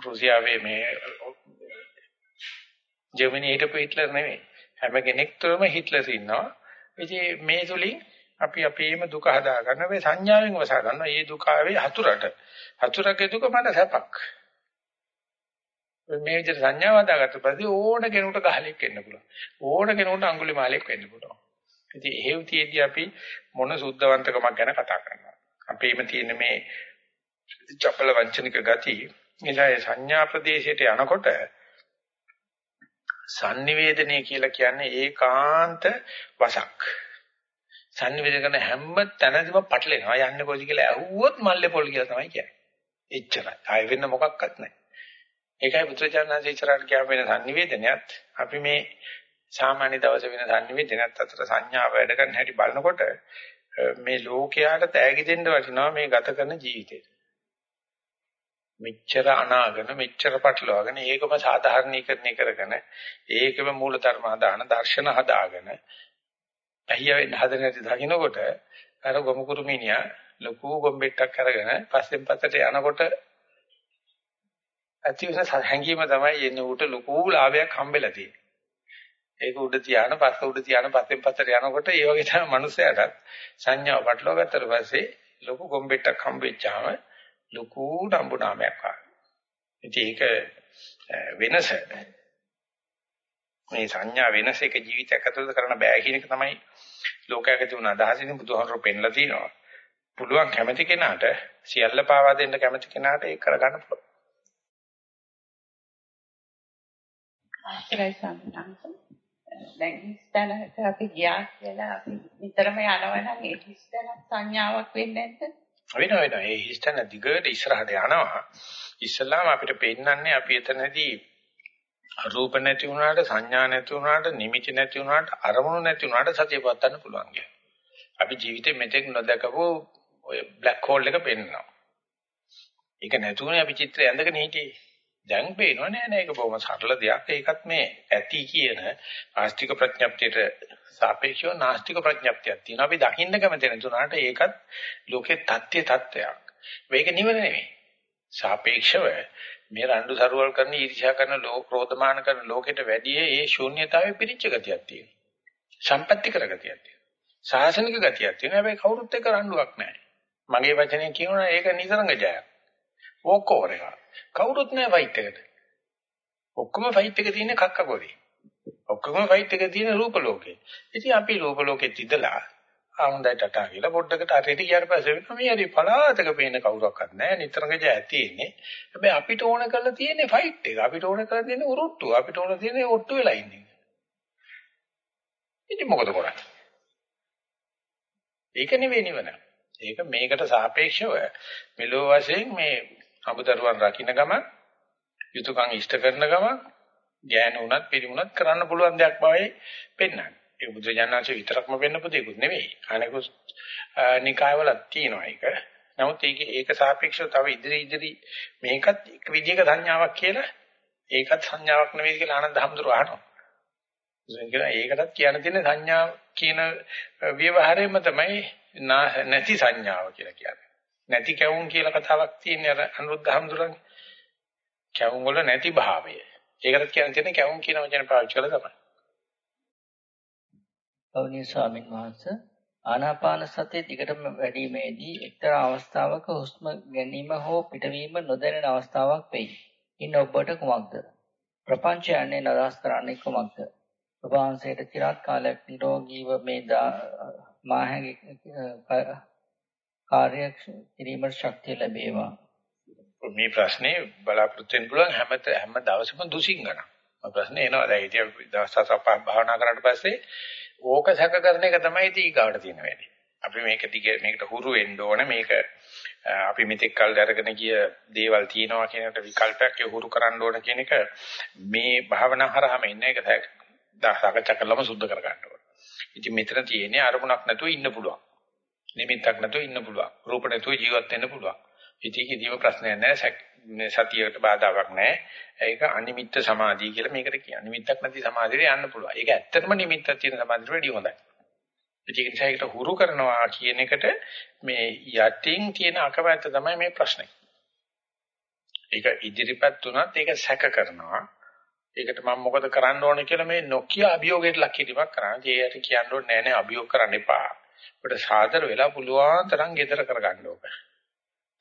A: රුසියාවේ මේ ජර්මනි හිටපු හිට්ලර් නෙමෙයි. හැම කෙනෙක් තුළම හිට්ලර් ඉන්නවා. ඉතින් මේ තුලින් අපි අපේම දුක හදා ගන්න මේ සංඥාවෙන් වසා ගන්නවා. මේ දුක ආවේ හතුරට. හතුරගේ දුක මට සැපක්. මේ විදිහට සංඥාව හදාගත්ත පස්සේ ඕන කෙනෙකුට ගහලෙක් වෙන්න පුළුවන්. ඕන කෙනෙකුට අඟුලිමාලෙක් වෙන්න පුළුවන්. ඉතින් එහෙව් තියේදී අපි මොන සුද්ධවන්තකමක් ගැන කතා කරනවා. අපේම තියෙන මේ චපල වංචනික ගති නිසා සංඥා ප්‍රදේශයට යනකොට sannivedanaya කියලා කියන්නේ ඒකාන්ත වසක්. sannivedana කරන හැම තැනදීම පටලෙනවා. යන්නේ කොහොමද කියලා ඇහුවොත් මල්ලේ පොල් කියලා තමයි කියන්නේ. එච්චරයි. ආයෙ වෙන මොකක්වත් නැහැ. ඒකයි පුත්‍රචාරණ ඉස්සරහට කියව වෙන sannivedanayaත් අපි මේ සාමාන්‍ය දවසේ වෙන sannivedanayaත් අතර සංඥා වැඩ කරන හැටි බලනකොට මේ ලෝකයට තෑගි දෙන්න වටිනවා මේ ගත කරන ජීවිතේ. මෙච්චර අනාගන මෙච්චර පටලවාගෙන ඒකම සාධාරණීකරණය කරගෙන ඒකම මූලධර්ම හදාන දර්ශන හදාගෙන ඇහිය වෙන්න හදන හැටි දකින්නකොට අර ගොමුකුරු මිනිහා ලොකු ගොම්බෙට්ටක් අරගෙන පස්සෙන් පස්සට යනකොට ඇති වෙන හැඟීම තමයි එන්නේ උට ලොකු ලාභයක් හම්බෙලා තියෙන්නේ. ඒක උඩ තියාන පස්ස උඩ තියාන පස්සෙන් පස්සට යනකොට ඒ වගේ තමයි මනුස්සයාටත් සංඥාව පටලවා ගත්තට පස්සේ ලොකු කොම්බෙට්ටක් හම්බෙච්චාම ලොකු නම්බුනාමයක් ආවා. ඒක වෙනස මේ සංඥා වෙනස එක ජීවිතයක් ඇතුළත කරන්න බෑ කියන එක තමයි ලෝකයක තිබුණ අදහසින් බුදුහාමුදුරුවෝ පෙන්ලා තියෙනවා. පුළුවන් කැමැති කෙනාට සියල්ල පාවා දෙන්න කැමැති කෙනාට ඒක කරගන්න පුළුවන්.
C: ආශ්‍රයි සම්පන්නංශ දැන් හිස්තැනට අපි ගියා කියලා අපි නිතරම යනවනම් ඒ හිස්තැන සංඥාවක් වෙන්නේ නැද්ද?
A: වෙන වෙන ඒ හිස්තන දිගට ඉස්සරහට යනවා. ඉස්සලාම අපිට පෙන්නන්නේ අපි එතනදී රූප නැති වුණාට සංඥා නැති වුණාට නිමිති නැති වුණාට අරමුණු නැති වුණාට සතිය පවත්වන්න පුළුවන් කියලා. අපි ජීවිතේ මෙතෙක් නොදකපු ඔය බ්ලැක් හෝල් එක පෙන්නවා. ඒක නැතුවනේ අපි චිත්‍රය ඇඳගෙන හිටියේ. දැන් පේනව නෑ නෑ ඒක බොහොම සරල දෙයක්. ඒකත් මේ ඇති කියන ආස්තික ප්‍රඥප්තියට සාපේක්ෂව නාස්තික ප්‍රඥප්තියක් තියෙනවා. අපි දකින්න කැමති නැතුණාට ඒකත් ලෝකේ தත්ත්‍ය தත්ත්වයක්. මේක නිවන නෙමෙයි. සාපේක්ෂව මේ රණ්ඩු සරුවල් කරන ඊර්ෂ්‍යා කරන ලෝක ක්‍රෝධමාන කරන ලෝකෙට වැඩිය ඒ ශූන්‍යතාවයේ පිරිච්ච ගතියක් තියෙනවා. සම්පත්‍ති කරගතියක් තියෙනවා. සාසනික ගතියක් තියෙනවා. හැබැයි කවුරුත් එක්ක රණ්ඩුවක් නැහැ. මගේ වචනේ කියනවා ඒක නිතරංග ජයක්. වෝක් ඕවර් එක. කවුරුත් නැහැ ෆයිට් එකට. ඔක්කොම ෆයිට් එක තියෙන්නේ කක්ක පොඩි. ඔක්කොම ෆයිට් එක තියෙන රූප ලෝකේ. ඉතින් අපි රූප ලෝකෙත් ඉඳලා ආහොඳයි ටටා කියලා පොඩ්ඩකට අරෙට ගියාට පස්සේ වෙනවා මේ හරි පලාතක පේන කවුරක්වත් නැහැ නිතරම ජය තියෙන්නේ. හැබැයි අපිට ඕන කරලා තියෙන්නේ ෆයිට් එක. අපිට ඕන කරලා තියෙන්නේ උරුට්ටු. අපිට ඕන තියෙන්නේ ඔට්ටු වෙලා ඉන්නේ. ඉතින් මොකද කරන්නේ? ඒක නෙවෙයි නිවන. ඒක මේකට සාපේක්ෂව මෙලෝ වශයෙන් මේ අමුදරුවන් රකින්න ගමන් යුතුයකම් ඉෂ්ට කරන ගමන් ඥාන උනත් පිළිමුණත් කරන්න පුළුවන් දෙයක් බවයි පෙන්වන්නේ. ඒ බුදුජානනාංශ විතරක්ම වෙන්න පුතේකුත් නෙවෙයි. අනෙකුත් නිකායවලත් තියෙනවා ඒක. නමුත් ඒක ඒක සාපේක්ෂව තව ඉදිරි ඉදිරි මේකත් එක විදිහක සංඥාවක් කියලා ඒකත් සංඥාවක් නෙවෙයි කියලා ආනන්ද හැමතුරු අහනවා. ඒකටත් කියන්න තියෙන සංඥා කියන ව්‍යවહાරයෙන්ම තමයි නැති සංඥාව කියලා කියන්නේ. නැති කැවුම් කියලා කතාවක් තියෙන අර අනුරුද්ධ හැමතුරුගේ කැවුම් වල නැති භාවය. ඒකට කියන්න තියෙන කැවුම් කියන වචනේ පාවිච්චි කළා තමයි.
B: ගෞරවනීය ස්වාමීන් වහන්සේ ආනාපාන සතිය දිගටම වැඩිීමේදී එක්තරා අවස්ථාවක හුස්ම ගැනීම හෝ පිටවීම නොදැනෙන අවස්ථාවක් වෙයි. ඉන්න ඔබට කුමක්ද? ප්‍රපංචයන්නේ නදාස් කරන්නේ කුමක්ද? ඔබ වහන්සේට চিරාත් කාලයක් නිරෝගීව මේ මාහැගේ කාර්ය කිරීමට ශක්තිය ලැබේවා.
A: මේ ප්‍රශ්නේ බලාපොරොත්තු වෙන්න පුළුවන් හැම හැම දවසම දුසින් ගන්න. ප්‍රශ්නේ එනවා. දැන් ඉතින් දවස් හතක් භාවනා කරාට පස්සේ ඕක සැකකරන එක තමයි ඉතින් ඊගාවට තියෙන වැඩේ. අපි මේක දිගේ මේකට හුරු වෙන්න ඕන මේක අපි මෙතෙක් කල් අරගෙන ගිය දේවල් තියෙනවා කියන එකට විකල්පයක් හුරු කරන්න ඕන කියන එක මේ භාවනා හරහාම ඉන්න එක සාකච්ඡා කරලම සුද්ධ කර ගන්න ඕන. ඉතින් මෙතන තියෙන්නේ අරමුණක් නැතුව ඉන්න පුළුවන්. නිමිත්තක් නැතුව ඉන්න පුළුවන්. රූප නැතුව ජීවත් වෙන්න පුළුවන්. ඉතින් කිසිම ප්‍රශ්නයක් නැහැ. සතියකට බාධාවක් නැහැ. ඒක අනිමිත්ත සමාධිය කියලා මේකට කියන්නේ. නිමිත්තක් නැති සමාධියට යන්න පුළුවන්. ඒක ඇත්තටම නිමිත්තක් තියෙන සමාධියට වැඩිය හොඳයි. ඒක නිසා ඒකට හුරු කරනවා කියන එකට මේ යටින් තියෙන අකමැත්ත තමයි මේ ප්‍රශ්නේ. ඒක ඉදිරිපත් වුණත් ඒක සැක කරනවා. ඒකට මම මොකද කරන්න ඕනේ කියලා මේ නොකිය අභියෝගයට ලක් කිරීමක් කරනවා. ඒකට කියන්න ඕනේ නෑ නෑ අභියෝග කරන්න එපා. ඔබට සාදර වෙලා පුළුවන් තරම් gedara කරගන්න ඕක.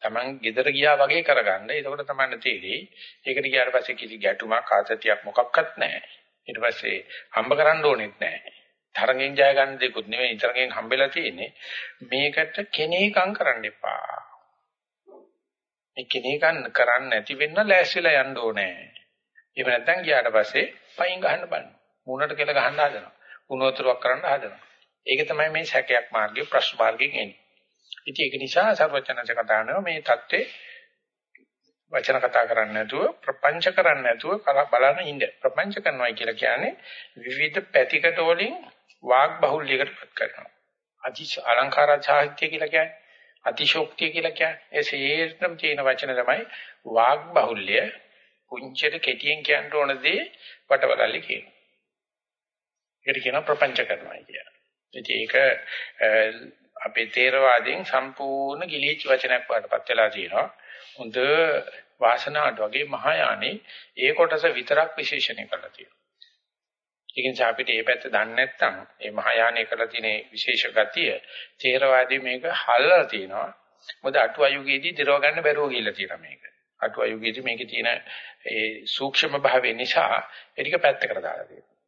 A: Taman gedara ගියා වගේ කරගන්න. එතකොට තමයි තේරෙයි. ඒකට ගියාට පස්සේ කිසි ගැටුමක් ආතතියක් මොකක්වත් නැහැ. ඊට පස්සේ හම්බ කරන්න ඕනෙත් නැහැ. තරගෙන් ජය ගන්න දෙකුත් නෙවෙයි තරගෙන් හම්බෙලා තියෙන්නේ. මේකට කෙනේකම් කරන්න එපා. මේ කෙනේකම් කරන්න නැති වෙන්න ලෑස්තිලා යන්න ඕනේ. එහෙම නැත්නම් ගියාට පස්සේ පයින් ගහන්න බලන්න. මුණට කෙල ගහන්න හදනවා. උණුවතුරක් කරන්න හදනවා. ඒක තමයි මේ සැකයක් මාර්ගයේ ප්‍රශ්න මාර්ගයෙන් එන්නේ. ඉතින් ඒක නිසා සර්වචනංශ කතා කරනවා මේ தත්ත්වේ වචන කතා කරන්නේ නැතුව ප්‍රපංච කරන්නේ නැතුව බලන්න ඉන්න. ප්‍රපංච කරනවා කියලා කියන්නේ විවිධ පැතිකඩ වලින් වාග් බහුල්‍යයකටපත් කරනවා. අති අලංකාර සාහිත්‍ය කියලා කියන්නේ අතිශෝක්තිය කියලා කියන්නේ ඒ සියයටම තියෙන වචන තමයි වාග් බහුල්‍ය පුංචිට කෙටියෙන් කියන්න ඕන දේ වටවලල්ලි කියනවා. ඒකට කියනවා ප්‍රපංච කරනවා කියලා. ඉතින් ඒක අපේ තේරවාදයෙන් සම්පූර්ණ ගිලිච්ච වචනයක් වඩපත් වෙලා තියෙනවා. හොඳ වාසනාවට වගේ මහායානේ ඒ කොටස විතරක් විශේෂණය කරලා තියෙනවා. ඒ නිසා අපිට මේ පැත්ත දන්නේ නැත්නම් මේ මහායානේ කරලා තියෙන විශේෂ ගතිය තේරවාදී මේක හල්ලා තියෙනවා. මොකද අටුවයුගයේදී දිරව ගන්න බැරුව ගිහිල්ලා තියෙනවා මේක. අටුවයුගයේදී මේකේ තියෙන ඒ සූක්ෂම භාවය නිසා ඒක පැත්තකට දාලා තියෙනවා.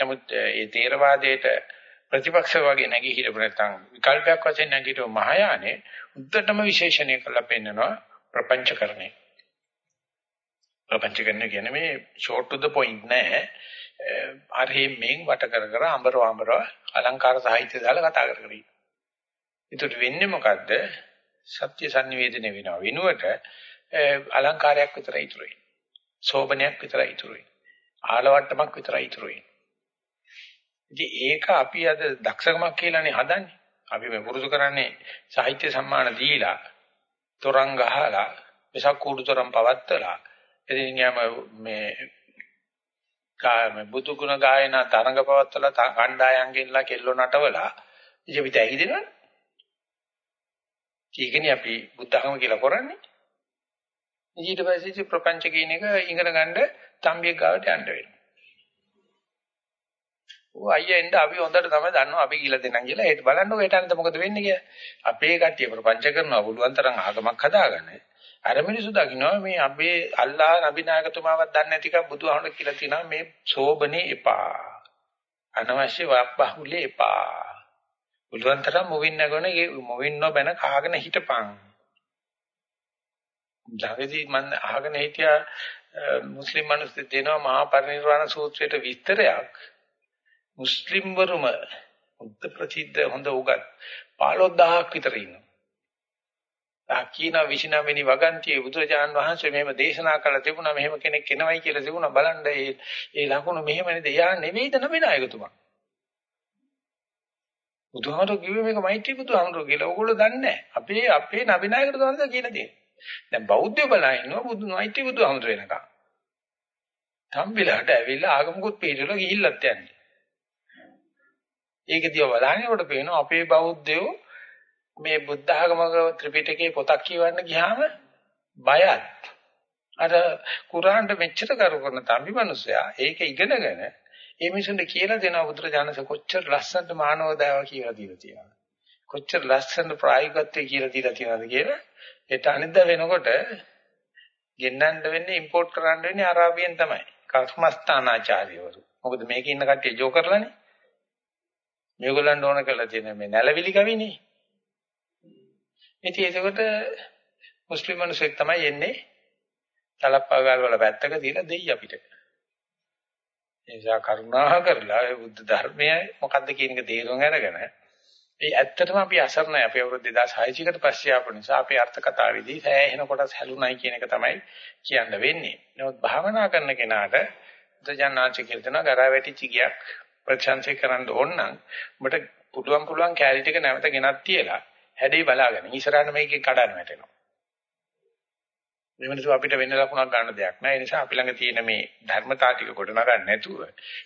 A: නමුත් මේ තේරවාදයේට ප්‍රතිපක්ෂ වගේ නැගී හිටපු නැත්නම් විකල්පයක් වශයෙන් නැගීටව මහායානේ උද්දටම විශේෂණය කරලා පෙන්නනවා ප්‍රපංචකරණය. ප්‍රපංචකරණය කියන්නේ මේ short to the point නෑ. අරහෙන් මෙන් වට කර කර අඹර අඹර අලංකාර සාහිත්‍ය දාලා කතා කර කර ඉන්න. ඒකට වෙන්නේ මොකද්ද? සත්‍ය sannivedana වෙනවා. වෙනුවට අලංකාරයක් විතරයි ඉතුරු වෙන්නේ. සෝබනයක් විතරයි ඉතුරු වෙන්නේ. ආලවට්ටමක් විතරයි ඉතුරු වෙන්නේ. ඉතින් ඒක අපි අද දක්ෂකමක් කියලානේ හදන්නේ. අපි මේ පුරුදු කරන්නේ සාහිත්‍ය සම්මාන දීලා, තොරන් ගහලා, විසක් කූඩු තොරන් පවත්තලා, ඉතින් යම මේ කාම බුදු ගුණ ගායනා තරඟ පවත්තලා කණ්ඩායම්ගෙන්ලා කෙල්ලෝ නටවලා ඉතින් පිට ඇහිදෙනවනේ. ඒකනේ අපි බුද්ධ ධර්ම කියලා කරන්නේ. ඊට පස්සේ ප්‍රපංච කියන එක ඉගෙන ගන්න තම්බියක් ගාවට යන්න වෙනවා. ඔය අයියා එන්න අපි හොඳට තමයි දන්නවා අපි කියලා දෙන්නම් කියලා. ඒත් බලන්නකො ඒටනද මොකද වෙන්නේ කියලා. අපේ කට්ටිය ප්‍රපංච කරනවා පුළුවන් තරම් ආගමක් හදාගන්න. අර මිනිස්සු දකින්නවා මේ අපේ අල්ලාහ නබිනායකතුමාවත් දන්නේ නැතික බුදුහාමුදුර කියලා තියනවා මේ සෝබනේ එපා. අනවශ්‍ය වාක්බහුලේ එපා. පුළුවන් තරම් මොවින් නැගොන මොවින් නොබැන කාගෙන හිටපන්. ළඟදී මම අහගෙන හිටියා මුස්ලිම් මිනිස්සු දෙනවා මහා පරිනිර්වාණ සූත්‍රයේ විස්තරයක්. මුස්ලිම් වරුම හොඳ ප්‍රසිද්ධ හොඳ උගත් 15000ක් විතර ඉන්නවා. ආකීන 29 වෙනි වගන්තියේ බුදුරජාන් වහන්සේ මෙහෙම දේශනා කළා තිබුණා මෙහෙම කෙනෙක් එනවයි කියලා තිබුණා බලන්න ඒ ඒ ලකුණු මෙහෙම නේද එයා නෙවෙයිද නබිනායකතුමා බුදුහාමරෝ කිව්වේ මේක මෛත්‍රී බුදුහාමරෝ කියලා. ඕගොල්ලෝ දන්නේ නැහැ. අපේ අපේ නබිනායකතුමාද කියලා තියෙන්නේ. දැන් බෞද්ධයෝ බලා ඉන්නවා බුදු මෛත්‍රී බුදුහාමරෝ වෙනකම්. තම්බිලාට ඇවිල්ලා ආගමකුත් පිළිතුර ගිහිල්ලත් යන්නේ. ඒක දිහා බලනකොට පේනවා අපේ බෞද්ධයෝ මේ බුද්ධ ආගමක ත්‍රිපිටකයේ පොතක් කියවන්න ගියාම බයත්. අර කුරාන්ට මෙච්චර කරු කරන තම්බි මිනිසයා ඒක ඉගෙනගෙන ඒ මිනිසුන්ට කියලා දෙනවා බුදුරජාණන්සේ කොච්චර ලස්සනට මානව දාව කියලා දීලා තියෙනවද? කොච්චර ලස්සන ප්‍රායෝගිකත්වය කියලා දීලා තියෙනවද කියලා ඒට අනිද්දා වෙනකොට ගෙන්නන්න වෙන්නේ ඉම්පෝට් කරන්න වෙන්නේ අරාබියෙන් තමයි. කර්මස්ථානාචාර්යවරු. මොකද මේකේ ඉන්න කට්ටිය ජෝ කරලානේ. මේගොල්ලන්ට ඕන කරලා තියෙන මේ නැලවිලි කවිනේ. ඉතින් ඒකට මුස්ලිම් මිනිස්සෙක් තමයි එන්නේ තලප්පාගල් වල පැත්තක තියලා දෙයි අපිට. ඒ නිසා කරුණා කරලා බුද්ධ ධර්මය මොකද්ද කියන එක තේරුම් අරගෙන ඒ ඇත්තටම අපි අසරණයි අපේ අවුරුදු 2600කට පස්සේ ආපු නිසා අපේ අර්ථ කතාවේදී සෑහෙන කොටස් හැලුණයි කියන එක තමයි කියන්න වෙන්නේ. නමුත් භාවනා කරන කෙනාට දජානාච කියලා දෙනවා ගරා වැටිච්ච ගියක් ප්‍රශංසය කරන්න ඕන නම් ඔබට පුළුවන් පුළුවන් කැලරි ටික නැවත ගෙනත් තියලා හැඩේ බලාගෙන ඉස්සරහට මේකේ කඩන්න වැටෙනවා. මේ වෙනසු අපිට වෙන ලකුණක් ගන්න දෙයක් නෑ. ඒ නිසා අපි ළඟ තියෙන මේ ධර්මතා ටික ගොඩනගන්න නැතුව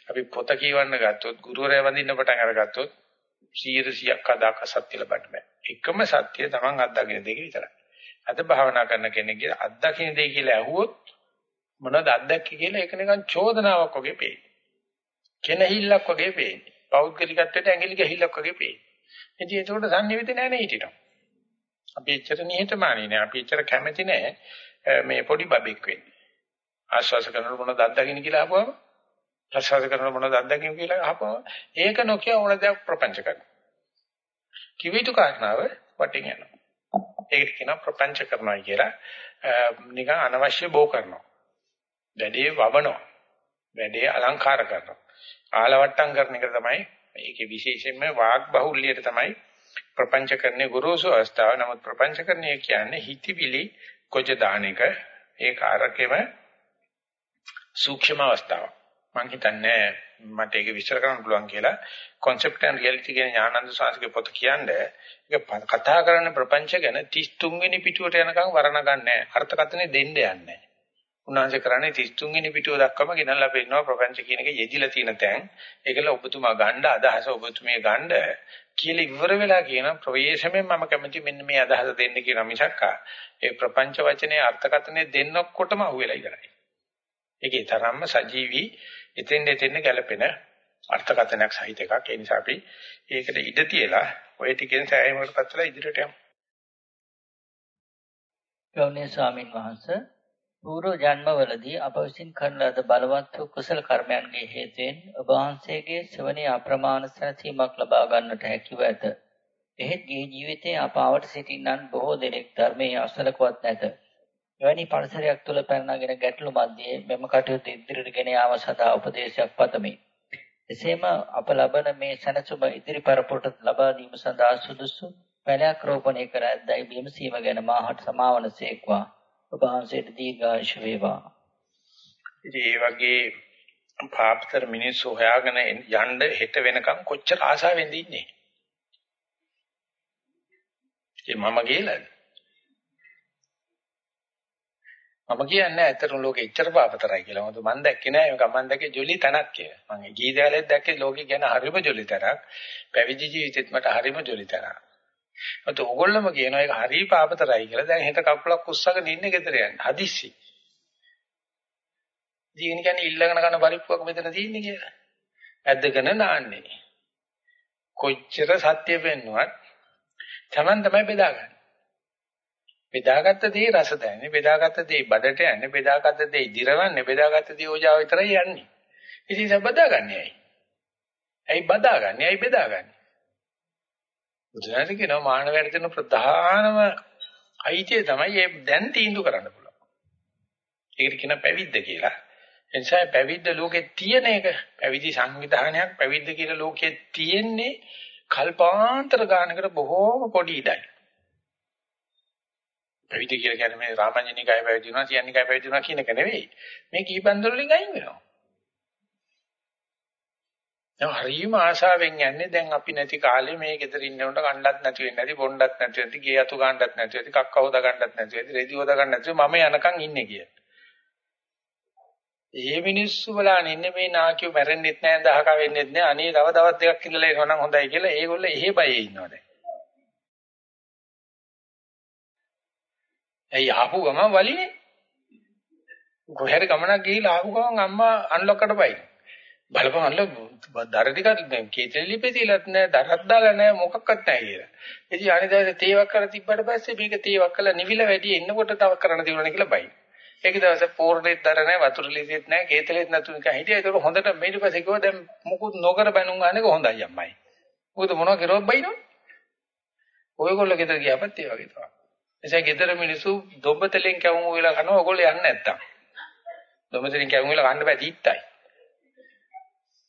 A: අපි පොත කියවන්න ගත්තොත් ගුරුවරයා වඳින්න පටන් අරගත්තොත් 100ක් අදාක සත්‍ය ලබන්න බෑ. එකම සත්‍ය තමන් අත්දකින්න දෙක විතරයි. අද භාවනා කරන කෙනෙක්ගේ අත්දකින්න දෙය කියලා ඇහුවොත් මොනවද අත්දැක්කේ කියලා ඒක නිකන් චෝදනාවක් වගේ පේනවා. කෙනහිල්ලක් වගේ පේන්නේ. පෞද්ගලිකත්වයට ඇඟිලි ගහිල්ලක් වගේ පේන්නේ. ඉතින් ඒකට සංනිවිත නැහැ නේ හිටිනවා. අපි එච්චර නිහතමානී නෑ. අපි එච්චර කැමති නෑ මේ පොඩි බබෙක් වෙන්නේ. ආශ්වාස කරනකොට මොනවද අත්දකින්න කියලා අහපුවම ප්‍රශ්වාස කරනකොට මොනවද අත්දකින්න කියලා අහපුවම ඒක නොකිය ඕන දෙයක් ප්‍රපංච කරනවා. කිවිතු කාරණාව වටින් යනවා. ඒකට කියනවා ප්‍රපංච කරනවා කියලා නිකන් අනවශ්‍ය බෝ කරනවා. වැඩේ වවනවා. වැඩේ අලංකාර කරනවා. ආලවට්ටම් කරන එක තමයි මේකේ විශේෂයෙන්ම වාග් බහුල්‍යයට තමයි ප්‍රපංචකරණේ ගුරුසු අවස්ථාව. නමුත් ප්‍රපංචකරණය කියන්නේ හිතවිලි කොච්ච දාන එක ඒක අරකෙම සූක්ෂම අවස්ථාවක්. මම හිතන්නේ මට ඒක විස්තර කරන්න පුළුවන් කියලා concept and reality කියන ඥානන්ද සාංශික පොත කියන්නේ ඒක කතා කරන ප්‍රපංච ගැන 33 වෙනි පිටුවට යනකම් වර්ණ ගන්නෑ අර්ථකථනෙ දෙන්න යන්නේ උන්වහන්සේ කරන්නේ 33 වෙනි පිටුව දක්වාම ගෙනල්ලා පෙන්නනවා ප්‍රපංච කියන එක යෙදිලා තියෙන තැන් ඒකල ඔබතුමා ගන්න අදහස ඔබතුමිය ගන්න කියලා ඉවර වෙලා කියන ප්‍රවේශමෙන් මම කැමති මෙන්න මේ අදහස දෙන්න කියන මිසක් ඒ ප්‍රපංච වචනේ අර්ථකථනය දෙන්නකොටම අහුවෙලා ඉවරයි. ඒකේ තරම්ම සජීවී එතෙන් එතෙන් ගැලපෙන අර්ථකථනයක් සහිත එකක්. ඒ නිසා අපි ඒකට ඉඩ තියලා ඔය ටිකෙන් සෑහීමකට පත්වලා ඉදිරියට යමු.
B: ගෞණීය ස්වාමින් වහන්සේ පූර්ව ජන්මවලදී අප විසින් කරන ලද බලවත් වූ කුසල කර්මයන්ගේ හේතුවෙන් ඔබ වහන්සේගේ ශ්‍රවණී අප්‍රමාණ සැනසීමක් ලබා ගන්නට හැකිව ඇත. එහෙත් ගේ ජීවිතයේ අපාවට සිටින්නන් බොහෝ දෙනෙක් ධර්මයේ අසලකවත් නැත. එවැනි පරිසරයක් තුළ පැනනගෙන ගැටලු මැද්දේ මෙම කටයුතු ඉදිරියට ගෙන යාම සඳහා උපදේශයක් පතමි. එසේම අප ලබන මේ සැනසුම ඉදිරි පරපුරට ලබා දීම සඳහා සුදුසු පැලයක් රෝපණය කර ඇද්දයි බිමසීම ගැන මාහට සමාවන සේක්වා ඔබ වහන්සේට දීර්ඝායුෂ වේවා.
A: ඉතින් ඒ වගේ පාපතර මිනිස්සු හොයාගෙන යන්න හෙට වෙනකම් කොච්චර ආසාවෙන්ද ඉන්නේ. ඒ මම කියලාද? මම කියන්නේ ඇත්තටම ලෝකෙ ඉච්ඡර පාපතරයි කියලා. මොකද මම දැක්කේ නෑ මේක මම දැක්කේ ජොලි තනක් කියලා. මම ගීතයලෙත් දැක්කේ ලෝකෙ ගැන හරිම ජොලි තනක්. පැවිදි ජීවිතෙත් මට හරිම ජොලි තනක්. මත ඕගොල්ලොම කියනවා ඒක හරි පාපතරයි කියලා. දැන් හෙට කකුලක් උස්සගෙන ඉන්නේ ගෙදර යන්නේ. හදිස්සි. ජීවිත කියන්නේ ඉල්ලගෙන කරන පරිප්පුවක් මෙතන තියෙන්නේ කියලා. ඇද්දගෙන නාන්නේ. කොච්චර සත්‍ය වෙන්නවත් Taman තමයි බෙදාගන්නේ. බෙදාගත්ත දේ රස දැනෙන්නේ, බෙදාගත්ත දේ බඩට යන්නේ, බෙදාගත්ත දේ දිරවන්නේ, බෙදාගත්ත දේ ඕජාව විතරයි යන්නේ. ඉතින් ඒක බදාගන්නේ ඇයි? ඇයි බදාගන්නේ? ඇයි බෙදාගන්නේ? බුදුරජාණන් කියනවා මානවයට දෙන ප්‍රධානම අයිතිය තමයි මේ දැන් තීන්දුව කරන්න පුළුවන්. ඒකට කියන පැවිද්ද කියලා. එනිසා පැවිද්ද ලෝකේ තියෙන එක පැවිදි සංවිධානයක් පැවිද්ද කියලා ලෝකේ තියෙන්නේ කල්පාන්තර ගානකට බොහෝම පොඩි ඉඩයි. පැවිදි කියලා කියන්නේ මේ රාමඤ්ඤනිකය පැවිදි වුණා, සියන්නිකය පැවිදි වුණා කියන එක නෙවෙයි. මේ කීපන්දර වලින් අයින් වෙනවා. දැන් හරියම ආශාවෙන් යන්නේ දැන් අපි නැති කාලේ මේ ගෙදර ඉන්නකොට කණ්ඩත් නැති වෙන්නේ නැති බොණ්ඩත් නැති වෙන්නේ ගේ අතු ගන්නත් නැති වෙන්නේ කක්ක හොද ගන්නත් නැති වෙන්නේ රෙදි හොද ගන්න නැති මම යනකම් ඉන්නේ කිය. ඒ මිනිස්සු බලන්නේ ඉන්නේ මේ නාකියෝ මැරෙන්නෙත් නැහැ දහක වෙන්නෙත් නැහැ අනේ තව දවස් දෙකක් ඉඳලා එනවා නම් හොඳයි කියලා ඒගොල්ලෝ එහෙ බයේ ඉන්නවා දැන්. ඇයි ආපු ගමන් වලිනේ? කොහේර ගමනක් ගිහිල්ලා ආපු ගමන් අම්මා අන්ලොක්කට බයි. බලපන් අල්ල දර ටිකක් කේතලි ලිපෙතිලත් නෑ දරක් දාලා නෑ මොකක්වත් නෑ කියලා. ඉතින් අනිදාසේ තේවක් කරලා තිබ්බට පස්සේ මේක තේවක් කළා නිවිල වැඩි එන්නකොට තව කරන්න තියුණා කියලා බයි. ඒක දවසේ පෝරණෙත් දර නෑ වතුර ලිපෙත් නෑ කේතලෙත් නැතු නිකන් හිටියා. ඒක හොඳට ඊට පස්සේ කිව්වා දැන් මොකුත් නොකර බැනුම් ගන්නක හොඳයි අම්මයි. මොකද මොනවා කරුවත් බයිනොත්. ඔයගොල්ලෝ ගෙදර ගියාපත් ඒ වගේ තමයි. එසේ ගෙදර මිනිස්සු දොඹතලෙන් කැවුම් වෙලා කනවා ඔයගොල්ලෝ යන්නේ නැත්තම්. දොඹතලෙන් කැවුම් වෙලා ගන්න බෑ තීත්තයි.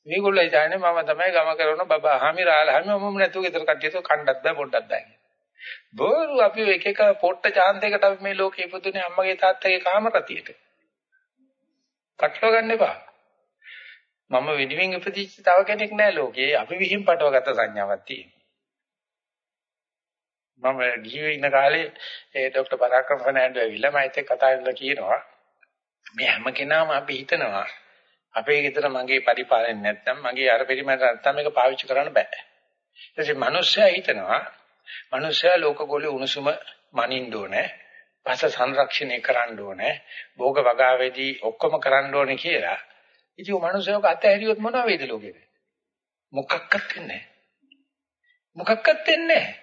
A: මේගොල්ලෝ හිතන්නේ මම තමයි ගම කරන බබා හාමිරාලා හැම මම නැතුව ගෙදර කට්ටියතු කණ්ඩක් බෑ පොඩ්ඩක් බෑ. බෝරු අපි එක එක පොට්ට chance අපි මේ ලෝකේ ඉපදුනේ අම්මගේ තාත්තගේ කාමරතියට. පටලව ගන්න එපා. මම වෙනුවෙන් ඉපදිච්ච තව කෙනෙක් නෑ ලෝකේ. අපි විහිං පටවගත්ත සංඥාවක් තියෙනවා. මම ගිහින් ඉන්න කාලේ ඒ ડોક્ટર පරාක්‍රම ෆර්නෑන්ඩෝ ඇවිල්ලා මම ඒත් කතා කරලා කියනවා මේ හැම කෙනාම අපි හිතනවා අපේ ගෙදර මගේ පරිපාලනය නැත්නම් මගේ අර පරිමාණ නැත්නම් මේක පාවිච්චි කරන්න බෑ. ඊට පස්සේ මිනිස්සයා හිතනවා මිනිස්සයා ලෝකගෝලයේ උණුසුම මනින්න ඕනේ. පස සංරක්ෂණය කරන්න ඕනේ. භෝග වගාවේදී ඔක්කොම කරන්න ඕනේ කියලා. ඉතින් ਉਹ මිනිස්සයක අතහැරියොත් මොනව වේද ලෝකෙද? මොකක්වත් වෙන්නේ නැහැ. මොකක්වත් වෙන්නේ නැහැ.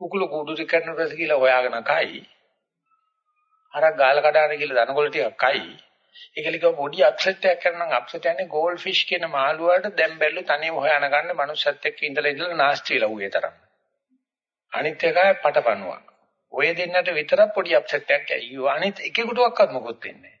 A: කුකුල කුඩුරි කරන රස කියලා හොයාගෙන කයි. අර ගාල කඩාන කියලා දනකොළ ටිකක් කයි. ඒකලික පොඩි අප්සෙට් එකක් කරනම් අප්සෙට් යන්නේ ගෝල්ඩ් ෆිෂ් කියන මාළුවාට දැන් බැලු තනියම හොයන ගන්න මනුස්සයත් එක්ක ඉඳලා ඉඳලා නාස්ති වෙලා ඌේ තරම්. අනිත් එකයි පටපණුවා. ඔය දෙන්නට විතරක් පොඩි අප්සෙට් එකක් ඇයියෝ අනිත් එකෙකුටවත් මොකොත් වෙන්නේ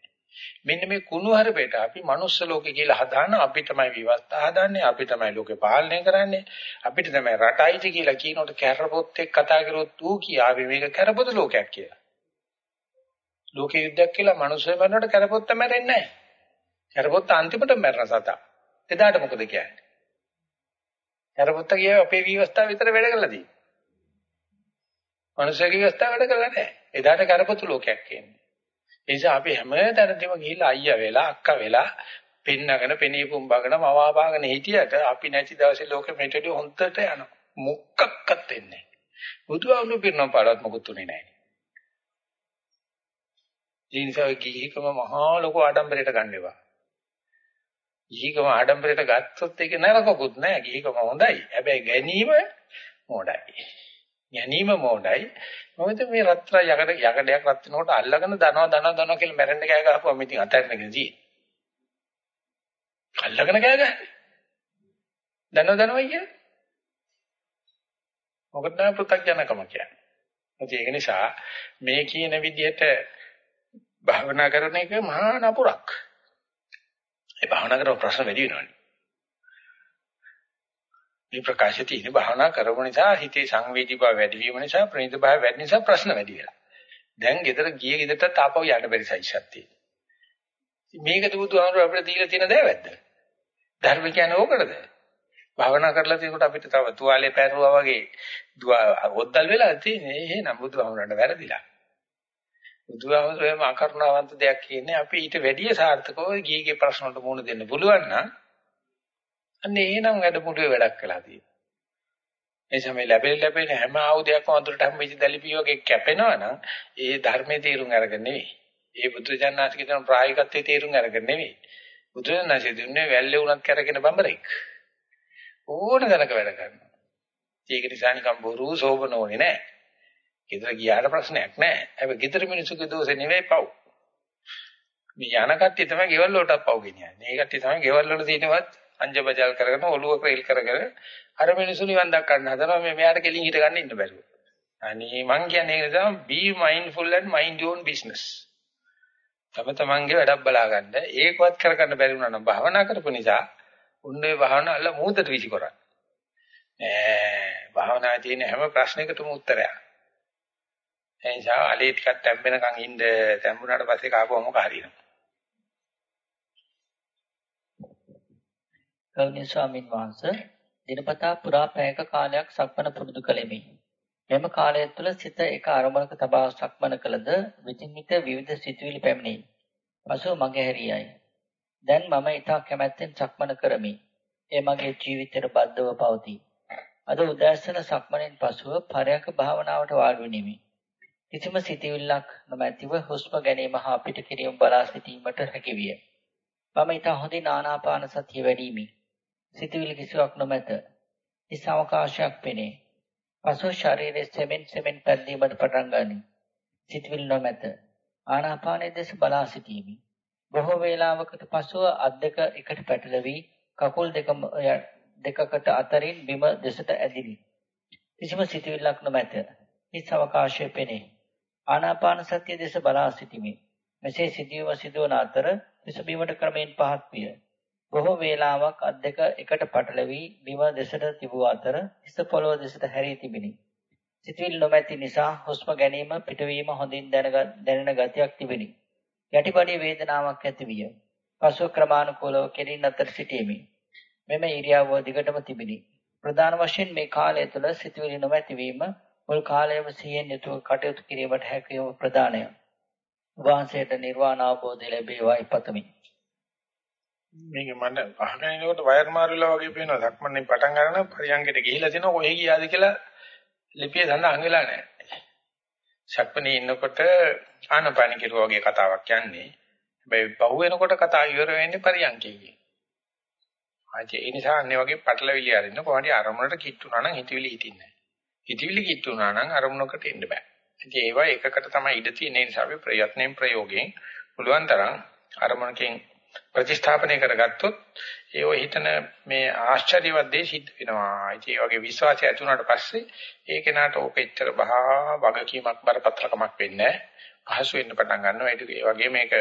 A: මෙන්න මේ කුණු හරපේට අපි මනුස්ස ලෝකේ කියලා හදාන අපි තමයි විවස්ථා හදාන්නේ අපි තමයි ලෝකේ පාලනය කරන්නේ අපිට තමයි රටයිති කියලා කියනකොට කැරපොත් එක්ක කතා කරොත් ඌ කියාවේ මේක කැරපොත ලෝකයක් කියලා ලෝක යුද්ධයක් කියලා මිනිස්සු මරනකොට කරපොත්ත මැරෙන්නේ නැහැ. කරපොත්ත අන්තිමට මැරෙන සතා. එදාට මොකද කියන්නේ? කරපොත්ත කියේ අපේ විවස්ථාව විතර වැඩ කරලා තියෙන්නේ. මිනිස්සුගේ විවස්ථාව වැඩ කරලා නැහැ. එදාට කරපොත්තු ලෝකයක් කියන්නේ. ඒ නිසා අපි හැම තැනදීම ගිහිල්ලා අයියා වෙලා අක්කා වෙලා පින්නගෙන පෙනී පුම්බගෙන මවාපාගෙන හිටියට අපි නැති දවසේ ලෝකෙ මෙතෙදි හොන්දට යනවා. මොකක්වත් වෙන්නේ නැහැ. බුදුහාමුදුරු පිරුණම් පාඩවත් මොකුත් උනේ නැහැ. ඒ නිසා ඔය ගිහිකම මහා ලොකු ආඩම්බරයට ගන්න එපා. ගිහිකම ආඩම්බරයට ගත්තොත් ඒක නරකකුත් නෑ. ගිහිකම හොඳයි. හැබැයි ගැනීම මොඩයි. ගැනීම මොඩයි. මොකද මේ රත්තරන් යකඩ යකඩයක් රත් වෙනකොට අල්ලගෙන දනවා දනවා දනවා කියලා මැරෙන්න කෑ ගහපුවා මිටින් අතහැරගෙන ජී. අල්ලගෙන කෑ ගහන්නේ. දනවා දනවා කියන්නේ. මොකද නෑ පෘථග්ජනකම කියන්නේ. ඒක නිසා මේ කියන විදිහට භාවනා කරන එක මහා නපුරක්. ඒ භාවනා කරන ප්‍රශ්න වැඩි වෙනවනේ. මේ ප්‍රකාශය තියෙන භාවනා කරපු නිසා හිතේ සංවේදී බව වැඩි වීම නිසා ප්‍රණීත භාවය වැඩි නිසා ප්‍රශ්න වැඩි වෙලා. දැන් ගෙදර ගියේ ගෙදරට තාපව යන්න බැරි සයිසක් තියෙනවා. මේකද බුදුහාමුදුරුවෝ අපිට දීලා තියෙන දෑවැද්ද? ධර්ම කියන්නේ ඕකටද? භාවනා කරලා තියෙනකොට අපිට තව තුවාලේ පැරුවා වගේ ඔද්දල් වෙලා තියෙන්නේ. එහෙනම් බුදුහාමුදුරන්ට වැරදිලා. බුදුහාමුදුරුවෝම අකරුණාවන්ත දෙයක් කියන්නේ අපි ඊට වැඩිය සාර්ථකව ගිහිගේ ප්‍රශ්න වලට මුහුණ දෙන්න පුළුවන් නම් අන්න එහෙනම් වැඩමුළුවේ වැඩක් කළා තියෙනවා. ඒ සමේ ලැබෙන ලැබෙන හැම ආයුධයක්ම අඳුරට හැම්බෙච්ච දැලිපිය වගේ කැපෙනවා නම් ඒ ධර්මයේ තීරුම් අරගෙන නෙවෙයි. ඒ බුදුජානනාථ කියන ප්‍රායෝගිකත්වයේ තීරුම් අරගෙන නෙවෙයි. බුදුරජාණන්සේ දුන්නේ වැල්ලේ උනත් කරගෙන බඹරෙක්. ඕන දරක වැඩ කරනවා. ඒක නිසා නිකන් බොරු සෝබන ඕනේ නෑ. ගෙදර ගියාට ප්‍රශ්නයක් නෑ. හැබැයි ගෙදර මිනිස්සුගේ දෝෂේ නෙවෙයි පව්. මේ යන කට්ටිය තමයි ගෙවල් වලට පව් ගෙනියන්නේ. මේ කට්ටිය තමයි ගෙවල් වල තියෙනවත් අංජබජල් කරගෙන ඔළුව ක්‍රේල් කරගෙන අර මිනිස්සු නිවන් දක්වන්න හදනවා මේ මෙයාට කෙලින් හිට ගන්න ඉන්න බැරුව. අනේ මං කියන්නේ ඒක තමයි be mindful and mind your own business. තම තමන්ගේ වැඩක් බලා ගන්න. ඒකවත් කරගන්න බැරි වුණා නම් භාවනා කරපු නිසා උන්නේ භාවනා අල්ල මොහොතට විසි කරන්නේ. ඈ භාවනා තියෙන හැම ප්‍රශ්නයකටම උත්තරයක්. ඒ නිසා අලේ ටිකක් තැම්බෙනකන් ඉන්න තැම්බුණාට පස්සේ කාපුවම හරියනවා.
B: ගෞරවනීය ස්වාමින් වහන්සේ දිනපතා පුරා පැයක කාලයක් සක්මන පුරුදු කළෙමි. මෙම කාලය තුළ සිත එක අරමුණක තබා සක්මන කළද විචින් විට විවිධ සිතුවිලි පැමිණේ. පසුව මගේ හැරියයි. දැන් මම ඊටා කැමැත්තෙන් සක්මන කරමි. ඒ මගේ ජීවිතයට බද්ධව පවතී. අද උදෑසන සක්මනෙන් පසුව පරයක භාවනාවට වාඩි වෙනිමි. කිසිම සිතවිල්ලක් නොමැතිව හුස්ම ගැනීම හා පිට කිරීම බලා සිටීමට හැකියිය. මම ඊටා හොඳින් ආනාපාන සතිය වැඩිමි. සිතවිලි කිසිවක් නොමැත. ඉස් අවකාශයක් පෙනේ. පසුව ශරීරයේ සෙමෙන් සෙමෙන් පැද්දීමට පටන් ගනී. සිතවිලි නොමැත. ආනාපානයේ දෙස බලා සිටීමි. බොහෝ වේලාවකට පසුව අත් දෙක එකට පැටලවි කකුල් දෙක දෙකකට අතරින් බිම දෙසට ඇදිලි. කිසිම සිතවිල්ලක් නොමැත. හිස් අවකාශය පෙනේ. ආනාපාන සතිය දෙස බලා සිටිමි. මෙසේ සිදුවීම සිදුවන අතර හිස බිමට ක්‍රමෙන් පහත් විය. බොහෝ වේලාවක් අත් දෙක එකට පටලවි බිම දෙසට තිබූ අතර හිස පොළව දෙසට හැරී තිබිනි. සිතවිලි නොමැති නිසා හුස්ම ගැනීම පිටවීම හොඳින් දැනෙන ගතියක් තිබිනි. යටිපඩි වේදනාවක් ඇති විය. පසුව ක්‍රමානුකූලව කෙලින් අතර සිටීමි. මෙම ඉරියව්ව දිගටම තිබිනි. ප්‍රධාන වශයෙන් මේ කාලය තුළ සිතුවිලි නොමැති වීම මුල් කාලයේම සිහියෙන් යුතුව කටයුතු කිරීමට හැකියව ප්‍රධානය. වහන්සේට නිර්වාණ අවබෝධය ලැබේවායි පතමි.
A: මේක මම අහගෙන ඉනකොට වයර් මාරුලා වගේ පේනවා. ධක්මන්නේ පටන් ගන්න පරියංගයට ගිහිලා තිනවා කොහෙ ගියාද කියලා ලිපිය සඳහන් වෙලා නැහැ. ශක්මනේ ඉන්නකොට ආනපාන කිරුවා වගේ කතාවක් යන්නේ. හැබැයි පහු වෙනකොට කතාව ඉවර වෙන්නේ පරියන්කේකින්. ආයේ ඒ නිසා අන්නේ වගේ පටලවිලි අරින්න කොහොමද අරමුණට කිට්ටුනා නම් හිතවිලි හිටින්නේ නැහැ. හිතවිලි කිට්ටුනා නම් අරමුණකට එන්න බෑ. ඉතින් ඒවා එකකට තමයි ඉඩ තියෙන නිසා අපි ප්‍රයත්නෙන් ප්‍රයෝගයෙන් පුළුවන් තරම් අරමුණකින් ප්‍රතිස්ථාපනය කරගත්තොත් ඒව හිතන මේ ආශ්චර්යවත් දේ සිද්ධ වෙනවා. ඉතින් ඒ වගේ විශ්වාසය ඇති වුණාට පස්සේ ඒ කෙනාට ඕක එච්චර බහා වගකීමක් බරපතලකමක් වෙන්නේ නැහැ. පහසු වෙන්න පටන් ගන්නවා. ඒ වගේ මේක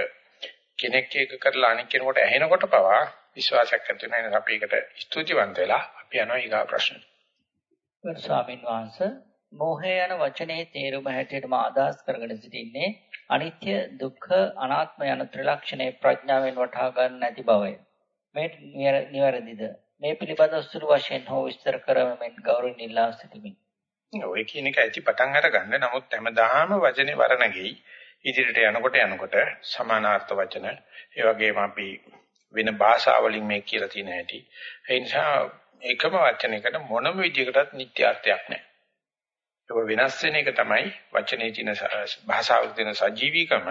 A: කෙනෙක් එක කරලා අනික් කෙනෙකුට ඇහෙනකොට පවා විශ්වාසයක් ඇති වෙන නිසා අපි ඒකට ස්තුතිවන්ත වෙලා අපි යනවා ඊගා ප්‍රශ්න.
B: ස්වාමින් වහන්සේ මෝහය යන වචනේ තේරුම හැටියට මා අදහස් කරගෙන සිටින්නේ අනිත්‍ය දුක්ඛ අනාත්ම යන ත්‍රිලක්ෂණය ප්‍රඥාවෙන් වටහා ගන්න නැති බවය. මේ නිවැරදිද? මේ පිළිබඳව සුළු වශයෙන් හෝ විස්තර කරමින් ගෞරවයෙන් ඉල්ලා සිටිමි.
A: ඔය කියන එක ඇති පටන් අරගන්න. නමුත් හැමදාම වචනේ වරණගෙයි ඉදිරියට යනකොට යනකොට සමානාර්ථ වචන ඒ වගේම අපි වෙන භාෂාවලින් මේ කියලා තියෙන හැටි. ඒ නිසා එකම වචනයකට මොනම විදිහකටත් නිත්‍යාර්ථයක් නැහැ. ඒක වෙනස් වෙන එක තමයි වචනේ තියෙන භාෂාවේ තියෙන සජීවීකම.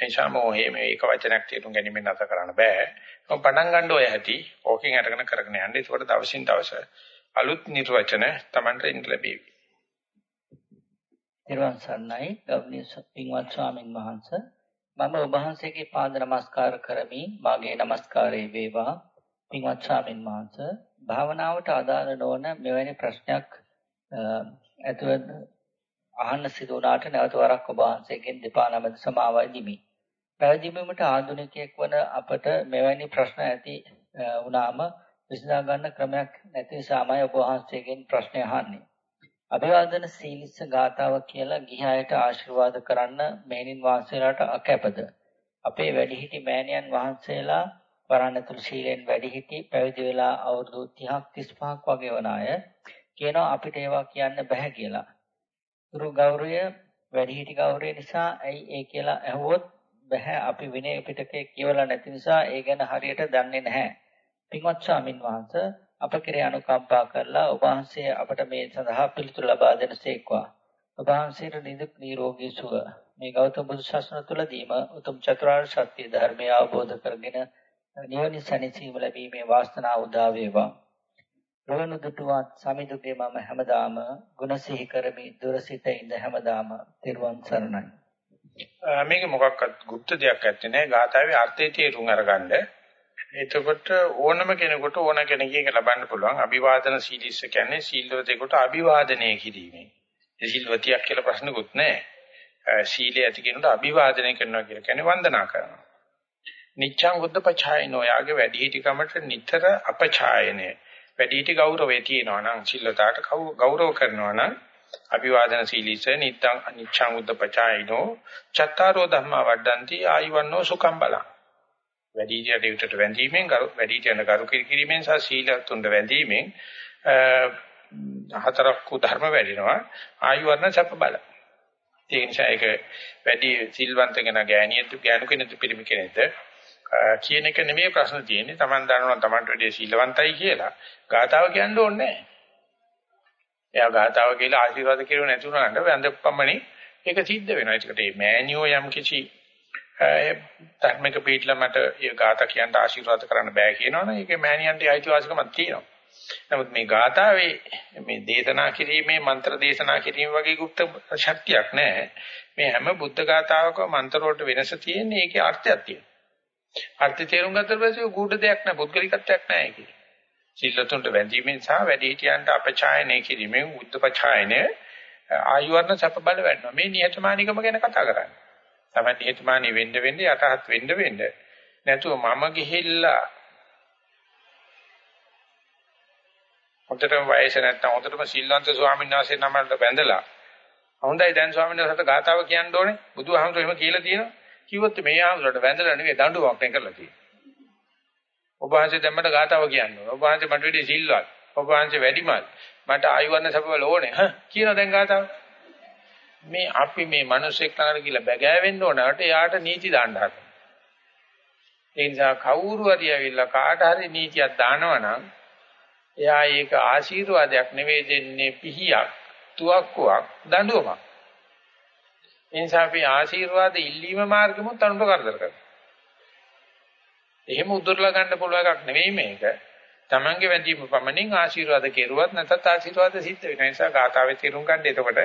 A: එනිසා මොහේ මේ එක වචනයක් තේරුම් ගැනීමෙන් නැත කරන්න බෑ. ඔය පටන් ගන්න ඔය ඇති ඕකෙන් අරගෙන කරගෙන යන්න. ඒකට දවසින් දවස අලුත් නිර්වචන Tamanට ඉන්න ලැබෙවි.
B: නිර්වාණ සරණයි ගෞරවනීය පින්වත් ස්වාමින් වහන්සේ මම ඔබ වහන්සේගේ පාද නමස්කාර කරමි. මාගේ নমස්කාරය වේවා. පින්වත් ස්වාමින් වහන්සේ භාවනාවට අදාළ නොවන මෙවැනි ප්‍රශ්නයක් ඇතුව අහන්න සිදු වුණාට නැවත වරක් ඔබ වහන්සේගෙන් දෙපා නමද සමාවයි දිමි. පැවිදි වීමට ආධුනිකයෙක් වන අපට මෙවැනි ප්‍රශ්න ඇති වුණාම විසඳා ගන්න ක්‍රමයක් නැති නිසාමයි ඔබ වහන්සේගෙන් ප්‍රශ්න අහන්නේ. අභිවාදන සීලිස්ස ගාතාව කියලා ගිහි අයට ආශිර්වාද කරන්න මේනින් වහන්සේලාට අකැපද. අපේ වැඩිහිටි මෑණියන් වහන්සේලා වරණතුල් ශීලෙන් වැඩිහිටි පැවිදි වෙලා අවුරුදු 30ක් 35ක් වගේ වන අය කියනවා අපිට ඒවා කියන්න බෑ කියලා. ගුරු ගෞරවය වැඩිහිටි ගෞරවය නිසා ඇයි ඒ කියලා ඇහුවොත් බෑ අපි විනය පිටකේ කියවලා නැති නිසා ඒ ගැන හරියට දන්නේ නැහැ. පින්වත් ස්වාමින් වහන්සේ අප කෙරේ අනුකම්පා කරලා ඔබ වහන්සේ අපට මේ සඳහා පිළිතුරු ලබා දෙනසේක්වා. ඔබ වහන්සේට නිදුක් නිරෝගී සුව මේ ගෞතම බුදු සසුන තුළදීම උතුම් චතුරාර්ය සත්‍ය ධර්මය අවබෝධ කරගෙන නිවන සැනසීම ලැබීමේ වාසනාව උදා වේවා. රවණු දුටුවත් සමිදුගේ මම හැමදාම ගුණ සිහි කරමි දුර සිට ඉඳ හැමදාම තිරුවන් සරණයි.
A: මේක මොකක්වත් গুপ্ত දෙයක් ඇත්තේ නෑ. ගාථාවේ අර්ථය තේරුම් අරගන්න. එතකොට ඕනම කෙනෙකුට ඕන කෙනෙක්ගෙන් ලබන්න පුළුවන්. අභිවාදන සීලිස්ස කියන්නේ සීලවතෙකුට අභිවාදනය කිරීමෙන්. ඒ සීලවතියක් කියලා ප්‍රශ්නකුත් නෑ. සීලය ඇති කෙනෙකුට අභිවාදනය කරනවා කියලා කියන්නේ වන්දනා කරනවා. නිච්ඡං බුද්ධ පචායනෝ. යාගේ වැඩිහිටිකමට නිතර අපචායනය. වැඩිහිටි ගෞරවය තියෙනවා නම් සිල්ලතාවට ගෞරව කරනවා නම් අභිවාදන සීලිස නිත්තං අනිච්ඡං බුද්ධ පචායනෝ. චත්තාරෝ ධම්මා වඩ්ඩಂತಿ ආයවන්නෝ සුඛම් බලං. වැඩිහිටියට උටට වැඳීමෙන් වැඩිහිටියන කරු කිරීමෙන් සහ සීලතුන්ට වැඳීමෙන් හතරක් කු ධර්ම වැඩිනවා. ආයු වර්ණ සැප බල. ඒ නිසා ඒක වැඩි සිල්වන්ත කෙනා ගෑණියෙක් ගෑනු කෙනෙක්ද පිරිමි කෙනෙක්ද කියන එක නෙමෙයි ප්‍රශ්න තියෙන්නේ. Taman දන්නවා Tamanට වැඩිය සීලවන්තයි කියලා. ගාතාව කියන්න ඕනේ නැහැ. එයා ගාතාව කියලා ආශිර්වාද කෙරුව නැති වුණාට වැඳපම්මනේ ඒක සිද්ධ වෙනවා. ඒකට මේ මෑනියෝ යම් කිසි ධර්මික පිටලා මට ඒ ගාථා කියන්න ආශිර්වාද කරන්න බෑ කියනවනේ ඒකේ මෑනියන්ට අයිතිවාසිකමක් තියෙනවා. නමුත් මේ ගාථාවේ මේ දේශනා කිරීමේ මන්ත්‍ර දේශනා කිරීම වගේ গুপ্ত ශක්තියක් නැහැ. මේ හැම බුද්ධ ගාථාවකම මන්ත්‍ර වලට වෙනස තියෙන්නේ ඒකේ අර්ථයක් තියෙනවා. අර්ථ තේරුම් ගත්තට පස්සේ ගුඩ දෙයක් නැහැ පුද්ගලිකත්වයක් නැහැ ඒකේ. සිල්ලතුන්ට වැඳීමෙන් සහ වැඩිහිටියන්ට අපචායනය කිරීමෙන් උද්දපචායනය ආයුර්ණ සැප බල වැඩනවා. මේ නිහතමානීකම ගැන කතා කරන්නේ. තමයි නිහතමානී වෙන්න වෙන්න යටහත් වෙන්න වෙන්න නැතුව මම ගිහිල්ලා හොඳටම වයස නැත්නම් හොඳටම සිල්වන්ත ස්වාමීන් වහන්සේ නමකට වැඳලා හොඳයි දැන් ස්වාමීන් වහන්සේට ගාතාව කියන්න ඕනේ බුදුහාමුදුරුවෝ එහෙම කියලා තියෙනවා කිව්වොත් මේ ආමලට වැඳලා නෙවෙයි දඬුවමක් නේ කරලා තියෙන්නේ. ඔබ වහන්සේ දැම්මට ගාතාව කියන්නේ. ඔබ වහන්සේ මට වෙඩි සිල්වත්. ඔබ වහන්සේ වැඩිමල්. මට ආයුර්ණ සබවල ඕනේ. හා කියන දැන් ගාතාව. මේ අපි මේ මිනිස්සෙක් ළඟට ගිහලා බැගෑවෙන්න ඕනකට එයාට නීති දාන්න හදනවා. ඒ නිසා කවුරු හරි ඇවිල්ලා කාට හරි නීතියක් දානවනම් එයා ඒක ආශිර්වාදයක් නෙවෙයි දෙන්නේ පිහියක්, තුවක්කුවක්, දඬුවමක්. ඒ නිසා අපි ආශිර්වාද ඉල්ලීම මාර්ගෙමුත් අනුන්ට කරදර කරනවා. එහෙම උදුරලා ගන්න පුළුවන් එකක් නෙවෙයි මේක. Tamange වැඳීම පමණින් ආශිර්වාද කෙරුවත් නැත්නම් ආශිර්වාද සිද්ධ වෙන නිසා ගාථාවේ තේරුම් ගන්න. එතකොට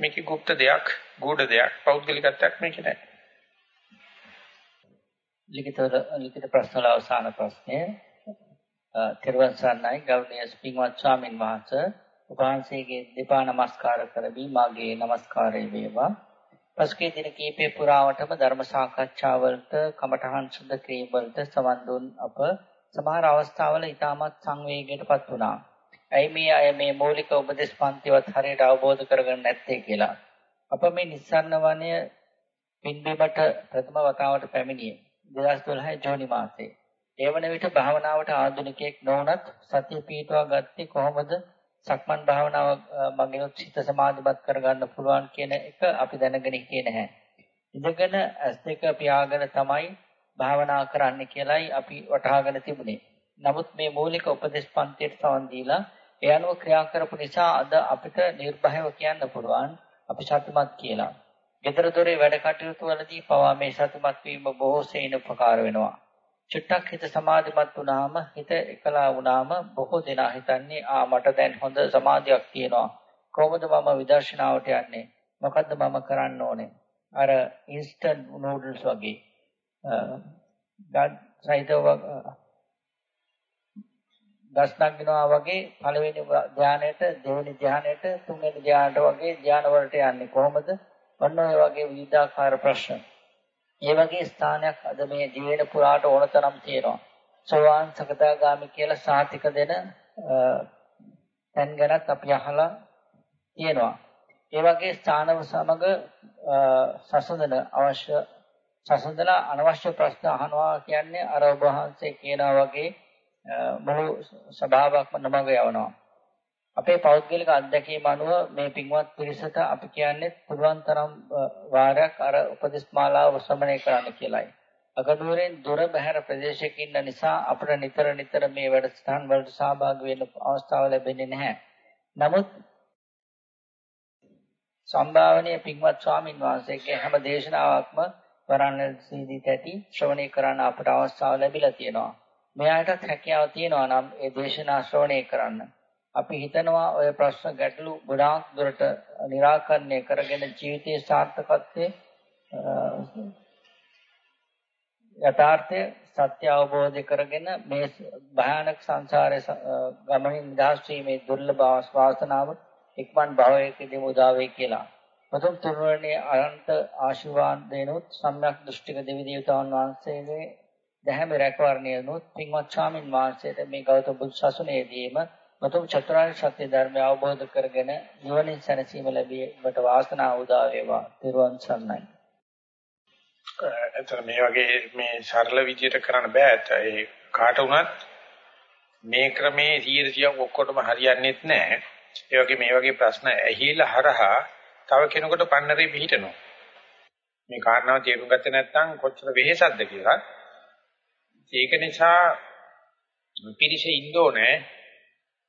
A: මේකේ গুপ্ত දෙයක්, ගුඪ දෙයක්, පෞද්ගලිකත්වයක් මේක නෑ.
B: ලිඛිත ලිඛිත ප්‍රශ්න අවසාන ප්‍රශ්නය. තිරුවන් සරණයි ගෞරවනීය ස්පින්වත් ස්වාමින් වහන්සේ උපවාසයේ දෙපා නමස්කාර කරමි මාගේ නමස්කාරය වේවා පසුගිය දින කීපය පුරාවටම ධර්ම සාකච්ඡාවලට කමඨහන් සුද්ධ කිරීම වලට සවන් දුන් අප සමහර අවස්ථාවල ඊටමත් සංවේගයටපත් වුණා. ඇයි මේ අය මේ මූලික උපදේශ පන්තිවත් හරියට අවබෝධ කරගන්න නැත්තේ කියලා. අප මේ නිස්සාරණ වනය පින්බිමට ප්‍රථම වතාවට පැමිණියේ 2012 ජූනි මාසයේ. ඒ වන විට භාවනාවට ආධුනිකයෙක් නොවුනත් සතිය පිටවා ගත්තේ කොහොමද සක්මන් භාවනාව මගින් සිත සමාධිමත් කරගන්න පුළුවන් කියන එක අපි දැනගෙන හිටියේ නැහැ. ඉඳගෙන ඇස් දෙක පියාගෙන තමයි භාවනා කරන්න කියලයි අපි වටහාගෙන තිබුණේ. නමුත් මේ මූලික උපදේශ පන්තියට සවන් දීලා ඒ අනුව ක්‍රියා කරපු නිසා අද අපිට නිර්භයව කියන්න පුළුවන් අපි සතුටුමත් කියලා. ගෙදර දොරේ වැඩ කටයුතු වලදී පවා මේ සතුටුමත් වීම බොහෝ සෙයින් උපකාර වෙනවා. චුට්ටක් හිත සමාධිමත් වුණාම හිත එකලා වුණාම බොහෝ දෙනා හිතන්නේ ආ මට දැන් හොඳ සමාධියක් තියෙනවා. කොහොමද මම විදර්ශනාවට යන්නේ? මොකද්ද මම කරන්න ඕනේ? අර ඉන්ස්ටන්ට් නූඩල්ස් වගේ. සහිතව ගස් නගිනවා වගේ පළවෙනි ධානයට දෙවෙනි ධානයට තුන්වෙනි ධානයට වගේ ධාන වලට යන්නේ කොහොමද? ඔන්න ඔය වගේ විවිධාකාර ප්‍රශ්න. ඒ වගේ ස්ථානයක් අද මේ දිවෙන පුරාට ඕනතරම් තියෙනවා. සෝවාන් සකදාගාමි කියලා සාතික දෙන තැන් ගැනත් අපි අහලා තියෙනවා. ඒ වගේ ස්ථානව සමග සසඳන අවශ්‍ය සසඳන අනවශ්‍ය ප්‍රශ්න අහනවා කියන්නේ අර ඔබ වහන්සේ කියනා වගේ මුළු සභාවක්ම නමග යවනවා. අපේ පෞද්ගලික අත්දැකීම් අනුව මේ පින්වත් පිරිසට අපි කියන්නේ පුළුවන් තරම් වාරයක් අර උපදේශ මාලාව ශ්‍රවණය කරන්න කියලායි. අගනුවරෙන් දුර බැහැර ප්‍රදේශයක ඉන්න නිසා අපට නිතර නිතර මේ වැඩසටහන් වලට සහභාගී වෙන්න අවස්ථාව ලැබෙන්නේ නැහැ. නමුත් සම්භාවනීය පින්වත් ස්වාමින් වහන්සේගේ හැම දේශනාවක්ම වරණල් සීදී තැටි ශ්‍රවණය කරන්න අපට අවස්ථාව ලැබිලා තියෙනවා. මෙයාටත් හැකියාව තියෙනවා නම් ඒ දේශනා ශ්‍රවණය කරන්න. අපි හිතනවා ඔය ප්‍රශ්න ගැටලු ගොඩාක් දුරට निराකරණය කරගෙන ජීවිතයේ සාර්ථකත්වයේ යථාර්ථය සත්‍ය අවබෝධ කරගෙන මේ භයානක සංසාරයේ ගමනින් නිදහස් වීමේ දුර්ලභ වාසනාව ඉක්මන් භවයකදී උදා වේ කියලා. මතුම් තුන්වැනි අනන්ත ආශිර්වාද දෙනොත් සම්‍යක් දෘෂ්ටික දෙවි දේවතාවුන් වහන්සේගේ දැහැම රැකවරණයනොත් පින්වත් ස්වාමින් වහන්සේට මේ ගෞතම බුදු සසුනේදීම මතුම් චතුරාර්ය සත්‍ය ධර්මය අවබෝධ කරගෙන නිවනින් සැනසීම ලැබීමට වාසනාව උදා වේවා. ත්වන් සරණයි.
A: එතන මේ වගේ මේ සරල විදියට කරන්න බෑ. ඒ කාට වුණත් මේ ක්‍රමේ 100ක් ඔක්කොටම හරියන්නේත් නැහැ. ඒ වගේ මේ වගේ ප්‍රශ්න ඇහිලා හරහා තව කෙනෙකුට පන්නරේ පිහිටනවා. මේ කාරණාව තේරුම් ගත්තේ නැත්නම් කොච්චර වෙහෙසක්ද කියලා. ඒක නිසා පිරිස ඉන්න ඕනේ.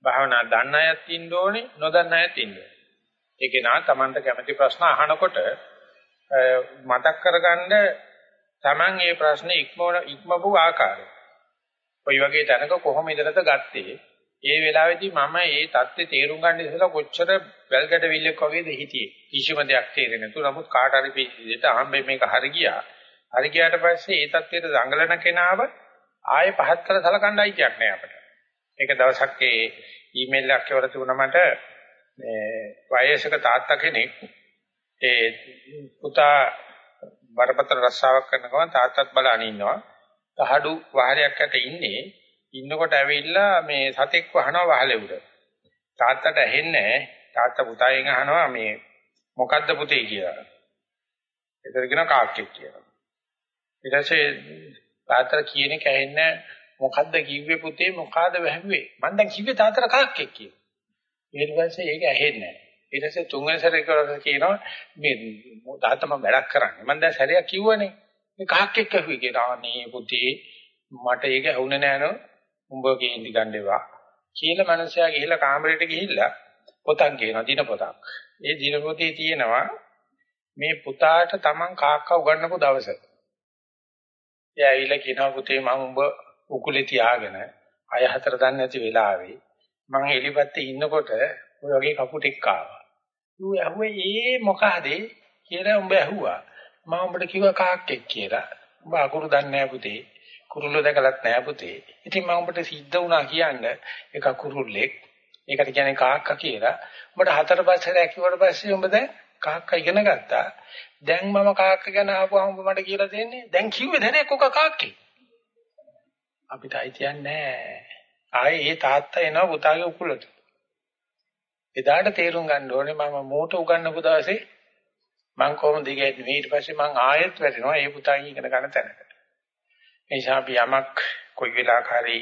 A: භාවනා දන්න අයත් ඉන්න ඕනේ, නොදන්න අයත් ඉන්න ඕනේ. ඒකේ නා Tamanta කැමති ප්‍රශ්න අහනකොට මතක් කරගන්න Taman මේ ප්‍රශ්නේ ඉක්මවන ඉක්මවපු ආකාරය. කොයි වගේ තැනක කොහොම ඉඳලාද ගත්තේ? ඒ වෙලාවේදී මම ඒ தත්ත්වේ තේරුම් ගන්න ඉස්සෙල්ලා කොච්චර වැල්ගඩ විල්ලක් වගේද හිටියේ. කිසිම දෙයක් තේරෙන්නේ නැතුව නමුත් කාට හරි පිළිදෙට ආම්බේ මේක හරි ගියා. හරි ගියාට පස්සේ ඒ தත්ත්වයට දඟලන කෙනාව ආයෙ පහත් කර සලකන්න අයිතියක් නෑ අපිට. ඒක දවසක් ඒ ඊමේල් එකක් එවලා තිබුණා මට මේ වයසක තාත්තා කෙනෙක් ඒ පුතා බරපතල රස්සාවක් කරන ගමන් තාත්තත් බලන ඉන්නවා. තහඩු වාහනයක් යට ඉන්නේ. ඉන්නකොට ඇවිල්ලා මේ සතෙක් වහනවා වහලෙ උඩ. තාත්තට ඇහෙන්නේ තාත්තා පුතාගෙන් අහනවා මේ මොකද්ද පුතේ කියලා. ඒතර කියන කාක්කෙක් කියලා. ඊට පස්සේ තාත්තට කියන එක ඇහෙන්නේ මොකද්ද කිව්වේ පුතේ මොකಾದ වැහුවේ මම දැන් කිව්වේ තාත්තට කාක්කෙක් කියලා. ඊට පස්සේ ඒක ඇහෙන්නේ නැහැ. ඊට පස්සේ තුන්වෙනි සැරේ කරලා කියනවා මේ තාත්තා මම වැඩක් කරන්නේ. මම දැන් සැරයක් කිව්වනේ. මේ කහක් එක්ක ඇහුවේ කියලා. අනේ පුතේ මට ඒක ඇහුනේ නෑ නෝ. උඹ කේන්ති ගන්න එපා. කියලා මනුස්සයා ගිහිල්ලා කාමරේට ගිහිල්ලා පොතක් ගේනවා දින පොතක්. ඒ දින පොතේ තියෙනවා මේ පුතාට Taman කාක්කා උගන්වපු දවස. එයා ඇවිල්ලා කියනවා පුතේ මම උඹ උකුලේ තියාගෙන අය හතර දන්නේ නැති වෙලාවේ මම එලිපැත්තේ ඉන්නකොට ඔය වගේ කපුටෙක් ආවා. ඌ ඇහුවේ ඒ මොකද කියලා උඹ ඇහුවා. මම උඹට කිව්වා කාක්කෙක් කියලා. උඹ අකුරු දන්නේ නැහැ පුතේ. කුරුල්ල දැකලත් නැහැ පුතේ. ඉතින් මම උඹට සිද්ධ වුණා කියන්න එක කුරුල්ලෙක්. ඒකට කියන්නේ කාක්කා කියලා. උඹට හතර පස්සේ දැක්කුවට පස්සේ උඹ දැන් කාක්කා ඉගෙන ගත්තා. දැන් මම කාක්කා ගැන අහපුවම උඹ මට කියලා දෙන්නේ. දැන් කිව්වේ දැනේ කොක කාක්කේ. අපිට අයිතියක් නැහැ. ආයේ ඒ තාත්තා එනවා පුතාගේ උකුලට. එදාට තේරුම් ගන්න ඕනේ මම මෝට උගන්නපු දවසේ මං කොහොමද ඉගෙන්නේ ඊට පස්සේ මං ආයෙත් වැටෙනවා ඒ පුතාගෙන් ඉගෙන ගන්න තැනකට. ඒ නිසා අපි යමක් කොයි වෙලාවක හරි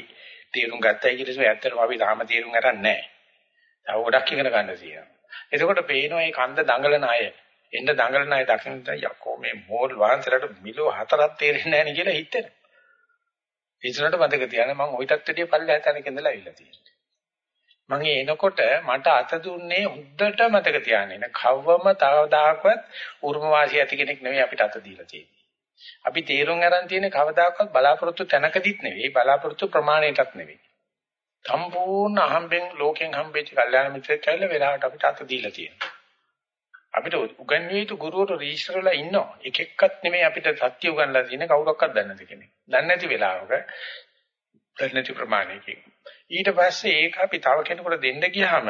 A: තේරුම් ගත්තයි කියලා ඒක ඇත්තටම අපි තාම තේරුම් ගන්න නැහැ. තව ගොඩක් ඉගෙන ගන්න තියෙනවා. එතකොට පේනවා මේ කන්ද දඟලන අය එන්න දඟලන අය දකින්න යකෝ මේ මෝල් වහන්සලට මිලෝ හතරක් තේරෙන්නේ නැහැ නේ කියලා හිතෙනවා. ඉස්සරහට මතක තියාගන්න මම ওইටත් වැඩිය පල්ලෙහා තැනක ඉඳලා ඇවිල්ලා තියෙනවා. මම එනකොට මට අත දුන්නේ හුද්දට මතක තියාගන්න. කවවම තවදාකවත් උරුම වාසිය ඇති කෙනෙක් නෙවෙයි අපිට අත දීලා තියෙන්නේ. අපි තීරුම් අරන් තියෙන්නේ කවදාකවත් බලාපොරොත්තු තැනකදීත් නෙවෙයි බලාපොරොත්තු ප්‍රමාණයටත් නෙවෙයි. සම්පූර්ණ අහම්බෙන් ලෝකෙන් හම්බෙච්ච කල්යාණ මිත්‍රයෙක් කියලා වෙලාවට අපිට අත දීලා තියෙනවා. අපිට උගන්වන්නේ යුතු ගුරුවරු රෙජිස්ටර් වෙලා ඉන්නවා. එක එක්කත් නෙමෙයි අපිට සත්‍ය උගන්ලා තියෙන්නේ කවුරක්වත් දන්නේ නැති කෙනෙක්. දන්නේ නැති වෙලාවක දන්නේ නැති ප්‍රමාණයකින්. ඊට පස්සේ ඒක අපි තව කෙනෙකුට දෙන්න ගියාම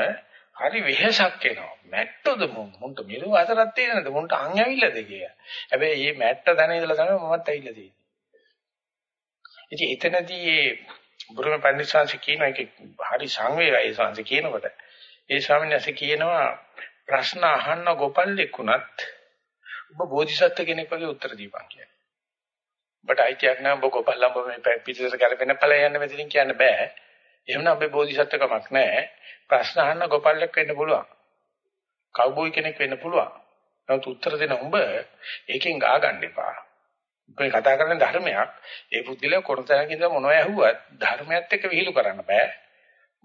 A: හරි වෙහසක් එනවා. මැට්ටොද මුන්ට මිලු හතරක් තියෙනද මුන්ට අං ඇවිල්ලාද කියලා. හැබැයි මේ මැට්ට දැන ඉඳලා තමයි මමත් ඇවිල්ලා තියෙන්නේ. ඉතින් එතනදී මේ බුරුම පඬිස්සංශ කියන එක හරි සංවේගයි සංශ කියනකොට ඒ ස්වාමීන් වහන්සේ කියනවා ප්‍රශ්න අහන්න ගොපල්ලෙක් උනත් ඔබ බෝධිසත්ව කෙනෙක් වගේ උත්තර දීපන් කියලා. ඔබට අයිතියක් නැහැ ඔබ ගොපල්ලම්බ මේ පිටිසර කරපෙන ඵල යන්න මෙතනින් කියන්න බෑ. එහෙමනම් ඔබේ බෝධිසත්වකමක් නැහැ. ප්‍රශ්න අහන්න ගොපල්ලෙක් වෙන්න පුළුවන්. කවුබෝයි කෙනෙක් වෙන්න පුළුවන්. නමුත් උත්තර දෙන උඹ ඒකෙන් ගා ගන්න එපා. ඔබ කතා කරන ධර්මයක් ඒ බුද්ධිල කොරතනක ඉඳලා මොනවයි ඇහුවත් ධර්මයත් එක්ක විහිළු කරන්න බෑ.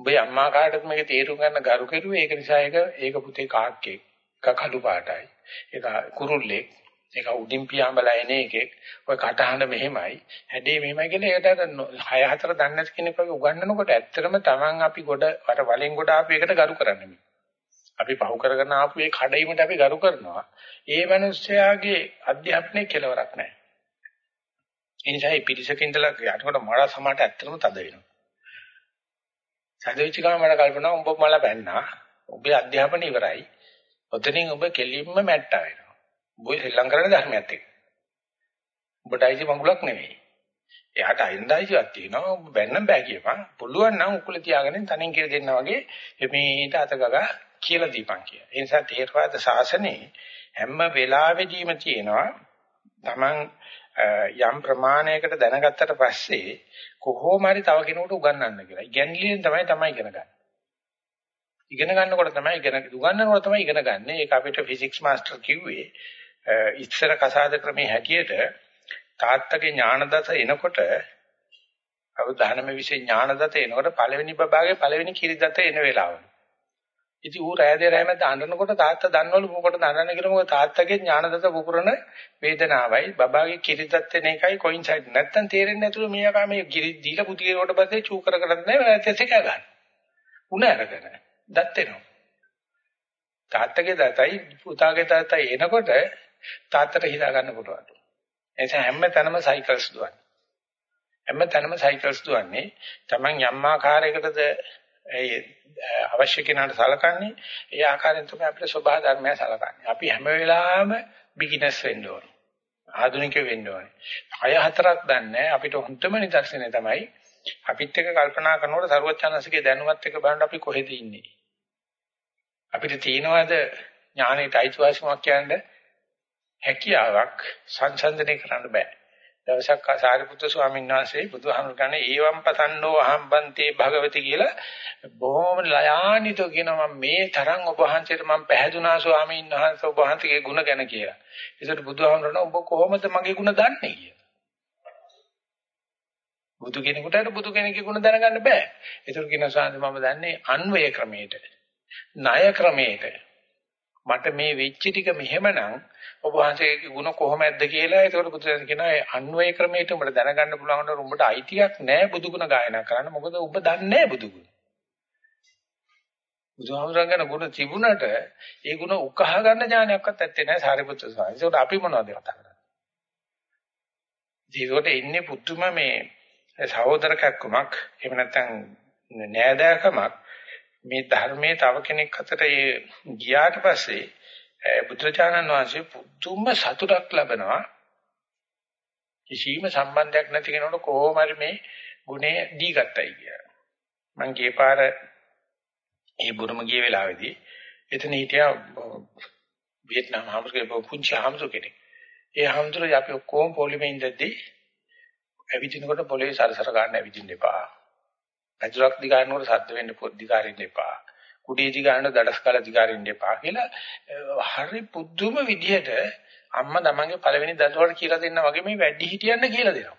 A: උඹේ අම්මා කාටත් මේක තේරුම් ගන්න ගරු කෙරුවේ ඒක නිසා ඒක ඒක පුතේ කාක්කේ. එක කළු පාටයි. ඒක කුරුල්ලෙක්. ඒක උඩින් පියාඹලා එන එකෙක්. ඔය කටහඬ මෙහෙමයි. හැඩේ මෙහෙමයි කියලා ඒකට 6 4 දන්නේ නැති කෙනෙක් වගේ උගන්වනකොට ඇත්තටම Taman අපි ගොඩ අර වලෙන් ගොඩ ආපු එකට ගරු කරන්නේ. අපි පහු කරගෙන ආපු ඒ කඩයිමට අපි ගරු කරනවා. ඒ මිනිස්යාගේ අධ්‍යාපනයේ කෙලවරක් නැහැ. ඒ නිසා මේ පිරිසක ඉඳලා යනකොට මඩ සමාට ඇත්තටම තද වෙනවා. සැදවිච්ච ගමන් මට කල්පනා උඹ මල බැන්නා. ඔබේ අධ්‍යාපනය ඉවරයි. ඔතනින් ඔබ කෙලින්ම මැට්ටා වෙනවා. ඔබ ශ්‍රී ලංකාවේ ධර්මයත් එක්ක. ඔබට අයිති මඟුලක් නෙවෙයි. එයාට අයින්දායියක් තියෙනවා. ඔබ බැන්නම් බෑ කියපන්. පුළුවන් නම් උකුල තියාගෙන තනින් කියලා දෙන්න වගේ එමේට අතගගා කියලා දීපන් කිය. ඒ නිසා තේරවාද ශාසනයේ හැම වෙලාවෙදීම තියෙනවා Taman යම් ප්‍රමාණයකට දැනගත්තට පස්සේ කොහොම හරි තව කෙනෙකුට උගන්වන්න කියලා. ඉගෙනලියෙන් තමයි තමයි ඉගෙන ගන්න. ඉගෙන ගන්නකොට තමයි ඉගෙන උගන්වනකොට තමයි ඉගෙන ගන්න. ඒක අපිට ෆිසික්ස් මාස්ටර් කිව්වේ ඉස්සර කසාද ක්‍රමයේ හැටියට තාත්තගේ ඥානදත එනකොට අවධානම විශේෂ ඥානදත එනකොට පළවෙනි බබාගේ පළවෙනි කිරිදත එන වෙලාවල. ඉතින් ඌ රෑදේ රෑ මැද අඬනකොට තාත්තා දන්නවලු මොකටද අඬන්නේ කියලා මොකද තාත්තගේ ඥානදත පුපුරන වේදනාවයි බබාගේ කිරිදත් වෙන එකයි කොයින්සයිඩ් නැත්තම් තේරෙන්නේ නැතුළු මෙයා මේ කිරි දීලා පුතියේකට පස්සේ චූ කර කර නැහැ නැත්නම් එක ගන්න. උණ අරගෙන දත් එනවා. තාත්තගේ දතයි පුතාගේ දතයි එනකොට තාත්තට හිතා ගන්න පුළුවන්. ඒ නිසා හැම තැනම සයිකල්ස් දුවන්නේ. හැම තැනම සයිකල්ස් දුවන්නේ. Taman යම් ආකාරයකටද ඒ අවශ්‍ය කෙනාට සලකන්නේ ඒ ආකාරයෙන් තමයි අපේ ස්වභාව ධර්මය සලකන්නේ. අපි හැම වෙලාවෙම බිග්ිනර්ස් වෙන්න ඕනේ. ආධුනික වෙන්න ඕනේ. අය හතරක් දන්නේ අපිට හොඳම නිදර්ශනය තමයි අපිත් එක්ක කල්පනා කරනකොට ਸਰවඥාන්සේගේ දැනුවත් එක්ක බලන්න අපි කොහෙද ඉන්නේ. අපිට තියෙනවද ඥානෙට අයිතිවාසිකමක් කියන්නේ හැකියාවක් සංසන්දනය කරන්න බෑ. දවසක් සාරිපුත්‍ර ස්වාමීන් වහන්සේ බුදුහාමුදුරනේ ඒවම් පතන්නෝ අහම්බන්තේ භගවති කියලා බොහොම ලයානිතෝ කියනවා මම මේ තරම් ඔබ වහන්සේට මම පැහැදුනා ස්වාමීන් වහන්සේ ඔබ වහන්සේගේ ගුණ ගැන කියලා. ඒකට බුදුහාමුදුරනේ ඔබ කොහොමද මගේ ගුණ දන්නේ කියලා. බුදු කෙනෙකුට බුදු කෙනෙකුගේ ගුණ දැනගන්න බෑ. ඒතර කියන සාන්ති මම දන්නේ අන්වය ක්‍රමයට, ණය ක්‍රමයට. මට මේ වෙච්ච ටික මෙහෙමනම් ඔබ වහන්සේගේ ಗುಣ කොහොමද කියලා ඒකට බුදුසසුන කියනවා ඒ අන්වය ක්‍රමයට උඹට දැනගන්න පුළුවන් නේද උඹට අයිතියක් නැහැ බුදුගුණ ගායනා කරන්න මොකද ඔබ දන්නේ නැහැ බුදුගුණ බුදුහාමුදුරන්ගෙන ගුණ තිබුණට ඒ ගුණ උකහා ගන්න ඥානයක්වත් ඇත්තේ නැහැ සාරිපුත්‍ර ස්වාමීන් වහන්සේ. ඒකට අපි මොනවද කතා කරන්නේ? ජීවිතේ ඉන්නේ පුදුම මේ සහෝදරකක්කමක් එහෙම නැත්නම් නෑදෑකමක් මේ ධර්මයේ තව කෙනෙක් අතට ගියාට පස්සේ බුදුචානන් වහන්සේ පුදුම සතුටක් ලබනවා කිසිම සම්බන්ධයක් නැති කෙනෙකුට කොහොම හරි මේ ගුණේ දී ගත්තයි කියලා. මං ගියේ පාර ඒ බුරුම ගිය වෙලාවේදී එතන හිටියා වියට්නාම් හාමුදුරුවෝ පුංචි හාමුදුරුවෝ කෙනෙක්. ඒ හාමුදුරුවෝ අපි ඔක්කොම පොලිමේ ඉඳද්දී ඇවිදිනකොට පොළවේ සරසර ගන්න ඇවිදින්න එපා. පැදුරක් දිගානකොට සද්ද වෙන්න පොඩ්ඩිකාරින්න එපා. කුඩේටි ගන්න දඩස් කාලා දිගාරින්න එපා කියලා හරි පුදුම විදිහට අම්මා තමන්ගේ පළවෙනි දරුවට කියලා දෙන්න වගේ මේ වැඩි හිටියන්න කියලා දෙනවා.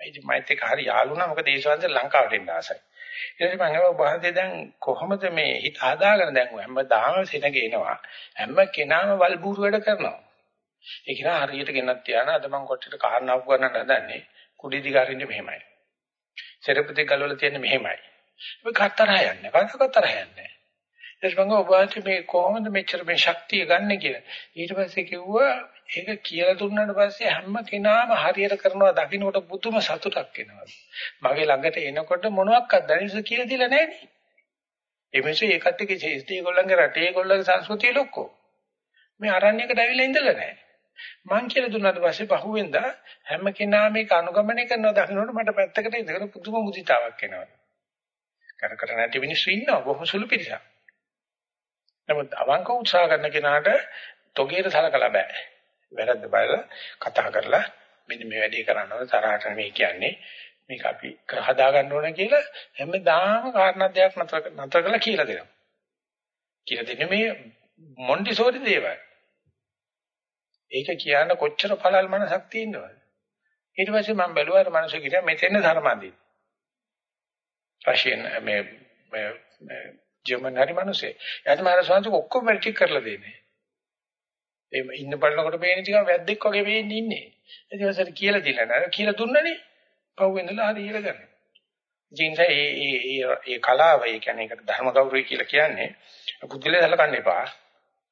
A: ඉතින් මයිත් එක්ක හරි යාළුණා මොකද ඒ ශාන්ත ලංකාවට එන්න ආසයි. ඊට පස්සේ මම ගාව බහන්දේ දැන් කොහොමද මේ හිත හදාගෙන දැන් හැමදාම සෙනග එනවා. හැම කෙනාම වල්බూరు වැඩ කරනවා. ඒ කෙනා හරියට ගෙනත් තියාන අද මම කොට්ටේට කාරණාවක් ගන්න හදන්නේ කුඩි දිගාරින්නේ මෙහෙමයි. සෙරපති ගලවල තියෙන්නේ මෙහෙමයි. මේ කතරහ යන්නේ. කවදාවත් තරහ යන්නේ. ඊට පස්සේ ඔබ වහන්සේ මේ කොහොමද මෙච්චර මේ ශක්තිය ගන්න කියලා. ඊට පස්සේ කිව්වා ඒක කියලා දුන්නාට පස්සේ හැම කෙනාම හරියට කරනවා දකින්නකොට පුදුම සතුටක් එනවා. මගේ ළඟට එනකොට මොනවත් දැනෙන්න කියලා දීලා නැහැ නේ. ඒ මිනිස්සු ඒ කට්ටියගේ ශේෂ්ඨ ඒගොල්ලන්ගේ රටේ ඒගොල්ලන්ගේ සංස්කෘතිය ලොක්කෝ. මේ අරණ්‍යයකට ඇවිල්ලා ඉඳලා නැහැ. මං කියලා දුන්නාට පස්සේ පහුවෙන්ද හැම කෙනා මේක අනුගමනය කරනවා දකින්නකොට මට පැත්තකට ඉඳගෙන පුදුම මුදිතාවක් එනවා. කර කර නැති මිනිස්සු ඉන්නවා බොහොම සුළු පිරිසක්. නමුත් අවංක උත්සාහ කරන කෙනාට තොගේට සලකලා බෑ. වැරද්ද බලලා කතා කරලා මෙන්න මේ වැඩේ කරන්න ඕන තරහට නෙමෙයි කියන්නේ. මේක අපි හදා ගන්න ඕන කියලා හැමදාම කාරණා දෙයක් නතර නතර කරලා කියලා දෙනවා. කියලා දෙන්නේ මේ මොන්ටිසෝරි දේවල්. ඒක කියන්න කොච්චර පළල් මනසක් තියෙනවද? ඊට පස්සේ මම බැලුවා අර මිනිස්සු කිව්වා මෙතෙන් ධර්මදී. රෂියන් මේ මේ ජර්මන් හරි මිනිස්සේ. එයාට මාර සංසු ඔක්කොම මැට්‍රික් කරලා දෙන්නේ. එහම ඉන්න බලනකොට පේන ටික වැද්දෙක් වගේ වෙන්නේ ඉන්නේ. ඒ දවසට කියලා දෙන්න නෑ. කියලා දුන්නනේ. පව් වෙනදලා හරි ඉර ගන්න. ජීන්සා ඒ ඒ ඒ කලාව ඒ කියන්නේ ඒකට ධර්ම ගෞරවය කියලා කියන්නේ පුදුලේ සලකන්න එපා.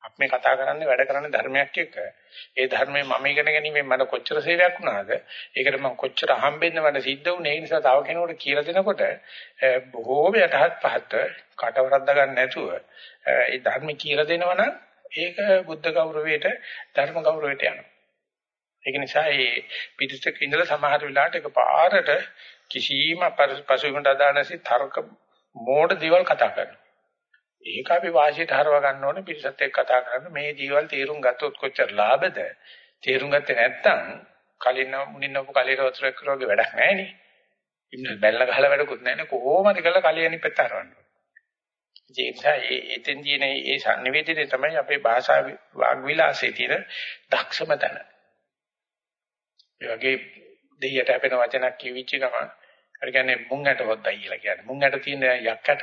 A: අපි මේ කතා කරන්නේ වැඩ කරන්නේ ධර්මයක් එක්ක. ඒ ධර්මයේ මම ඉගෙන ගැනීමෙන් මට කොච්චර සේවයක් වුණාද? ඒකට මම කොච්චර හම්බෙන්න මට සිද්ධ වුණේ. ඒ නිසා තව කෙනෙකුට කියලා දෙනකොට බොහෝම යටහත් පහත් කටවරද්ද ගන්න නැතුව ඒ ධර්ම කියලා දෙනවනම් ඒක බුද්ධ ගෞරවයට ධර්ම ගෞරවයට යනවා. ඒක නිසා මේ පිටිසක ඉඳලා සමහර වෙලාවට එක පාරට කිසිම පසුබිමට අදාළ නැසි තර්ක මෝඩ දේවල් කතා කරනවා. ඒක අපි වාසියට හරව ගන්න ඕනේ පිරිසත් එක්ක කතා කරන්න. මේ දේවල් තේරුම් ගත්තොත් කොච්චර ලාභද? තේරුම් ගත්තේ නැත්නම් කලින් මුනින්නපු කලියට වතුර එක්කරෝගේ වැඩක් නැහැ නේ ඉන්න බැලලා ගහලා වැඩකුත් නැහැ නේ. කොහොමද කියලා කලියනි පෙත්ත හරවන්න ඒ නිසා ඒ එතෙන්දී නේ ඒ sannivedanaye තමයි අපේ භාෂා වාග් විලාසයේ තියෙන දක්ෂම තැන. ඒ වගේ දෙයියට හැපෙන වචනක් කියවිච්ච ගමන් හරි කියන්නේ මුංගට හොද්දයි කියලා කියන්නේ. මුංගට තියෙන යක්කට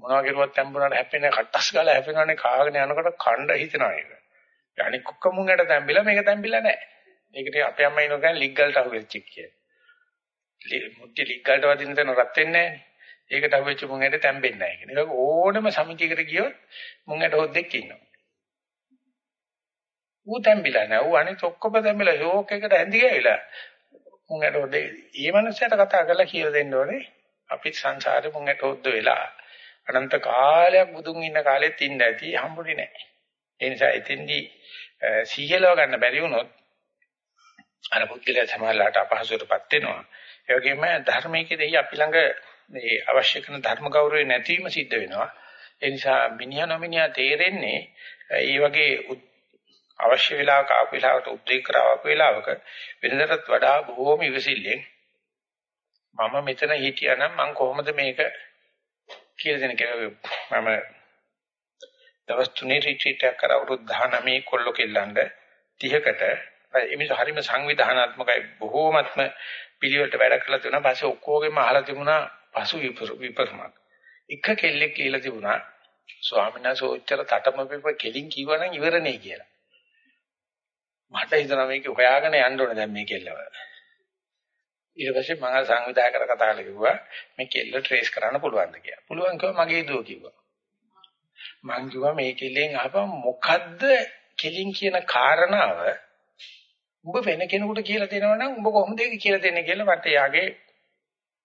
A: මොනවා කරුවත් තැඹුණාට හැපෙන කට්ටස් ගාලා හැපෙනවනේ කාගෙන යනකොට කණ්ඩ හිතනවා ඒක. අනික කොක්කමුංගට තැඹිලා මේක තැඹිලා නැහැ. ඒකට අපේ අම්මා ඉනෝ කියන්නේ ලිග්ගල්ට අහුවෙච්ච කිය. මුට්ටි ලිග්ගල්ට වදින්න තැන රත් වෙන්නේ නැහැ. ඒකට අහුවෙච්ච මුංගට තැඹෙන්නේ නැහැ කියන එක ඕනම සමිතියකට ගියොත් මුංගට හොද්දෙක් ඉන්නවා. ඌ තැඹිලා නැහැ. ඌ අනිත් ඔක්කොම තැඹිලා ෂෝක් එකට ඇඳි ගෑවිලා. මුංගට හොද්දේ. ඊ මනුස්සයට කතා කරලා කියලා දෙන්න ඕනේ. අපි සංසාරේ මුංගට හොද්ද වෙලා අනන්ත කාලයක් බුදුන් ඉන්න කාලෙත් ඉන්න ඇති හම්බුනේ නැහැ. ඒ නිසා එතෙන්දී සීයලව ගන්න බැරි වුණොත් අර පුද්ගලයා සමාජලාට අපහසුතාවටපත් වෙනවා. ඒ වගේම ධර්මයේදී අපි ළඟ මේ අවශ්‍ය කරන ධර්ම ගෞරවය නැතිවීම සිද්ධ වෙනවා. ඒ නිසා මිනිහා නොමිනිහා තේරෙන්නේ ඒ වගේ අවශ්‍ය වෙලාවක ආපු වෙලාවට උද්වේග කරවපු වෙලාවක වෙනදටත් වඩා බොහෝම ඉවසිල්ලෙන් මම මෙතන හිටියානම් මම කොහොමද මේක කියලා දෙන කෙනා මම දවස් තුනේ රිට්‍රීට් එකක් කර අවුරුදු 19 කොල්ල කෙල්ලන්ට 30කට එමිස හරිම සංවිධානාත්මකයි බොහෝමත්ම පිළිවෙලට වැඩ කරලා තිබුණා. පස්සේ ඔක්කොගෙම අහලා තිබුණා පසු විපරමක්. එක කෙල්ලෙක් කියලා තිබුණා ස්වාමීන් වහන්සේ ඔච්චර තටම පිප කෙලින් කිව්වනම් ඉවරනේ කියලා. මට හිතෙනවා මේක හොයාගෙන යන්න ඕනේ දැන් මේ කෙල්ලව. ඊට පස්සේ මම සංවිධායකර කතා කරලා කිව්වා මේ කෙල්ල ට්‍රේස් කරන්න පුළුවන්ද කියලා. පුළුවන් කිව්වා මගේ දුව කිව්වා. මං කිව්වා මේ කෙල්ලෙන් අහපම් මොකද්ද කෙලින් කියන කාරණාව උඹ වෙන කෙනෙකුට කියලා දෙනවනම් උඹ කොහොමද ඒක කියලා දෙන්නේ කියලා මට යාගේ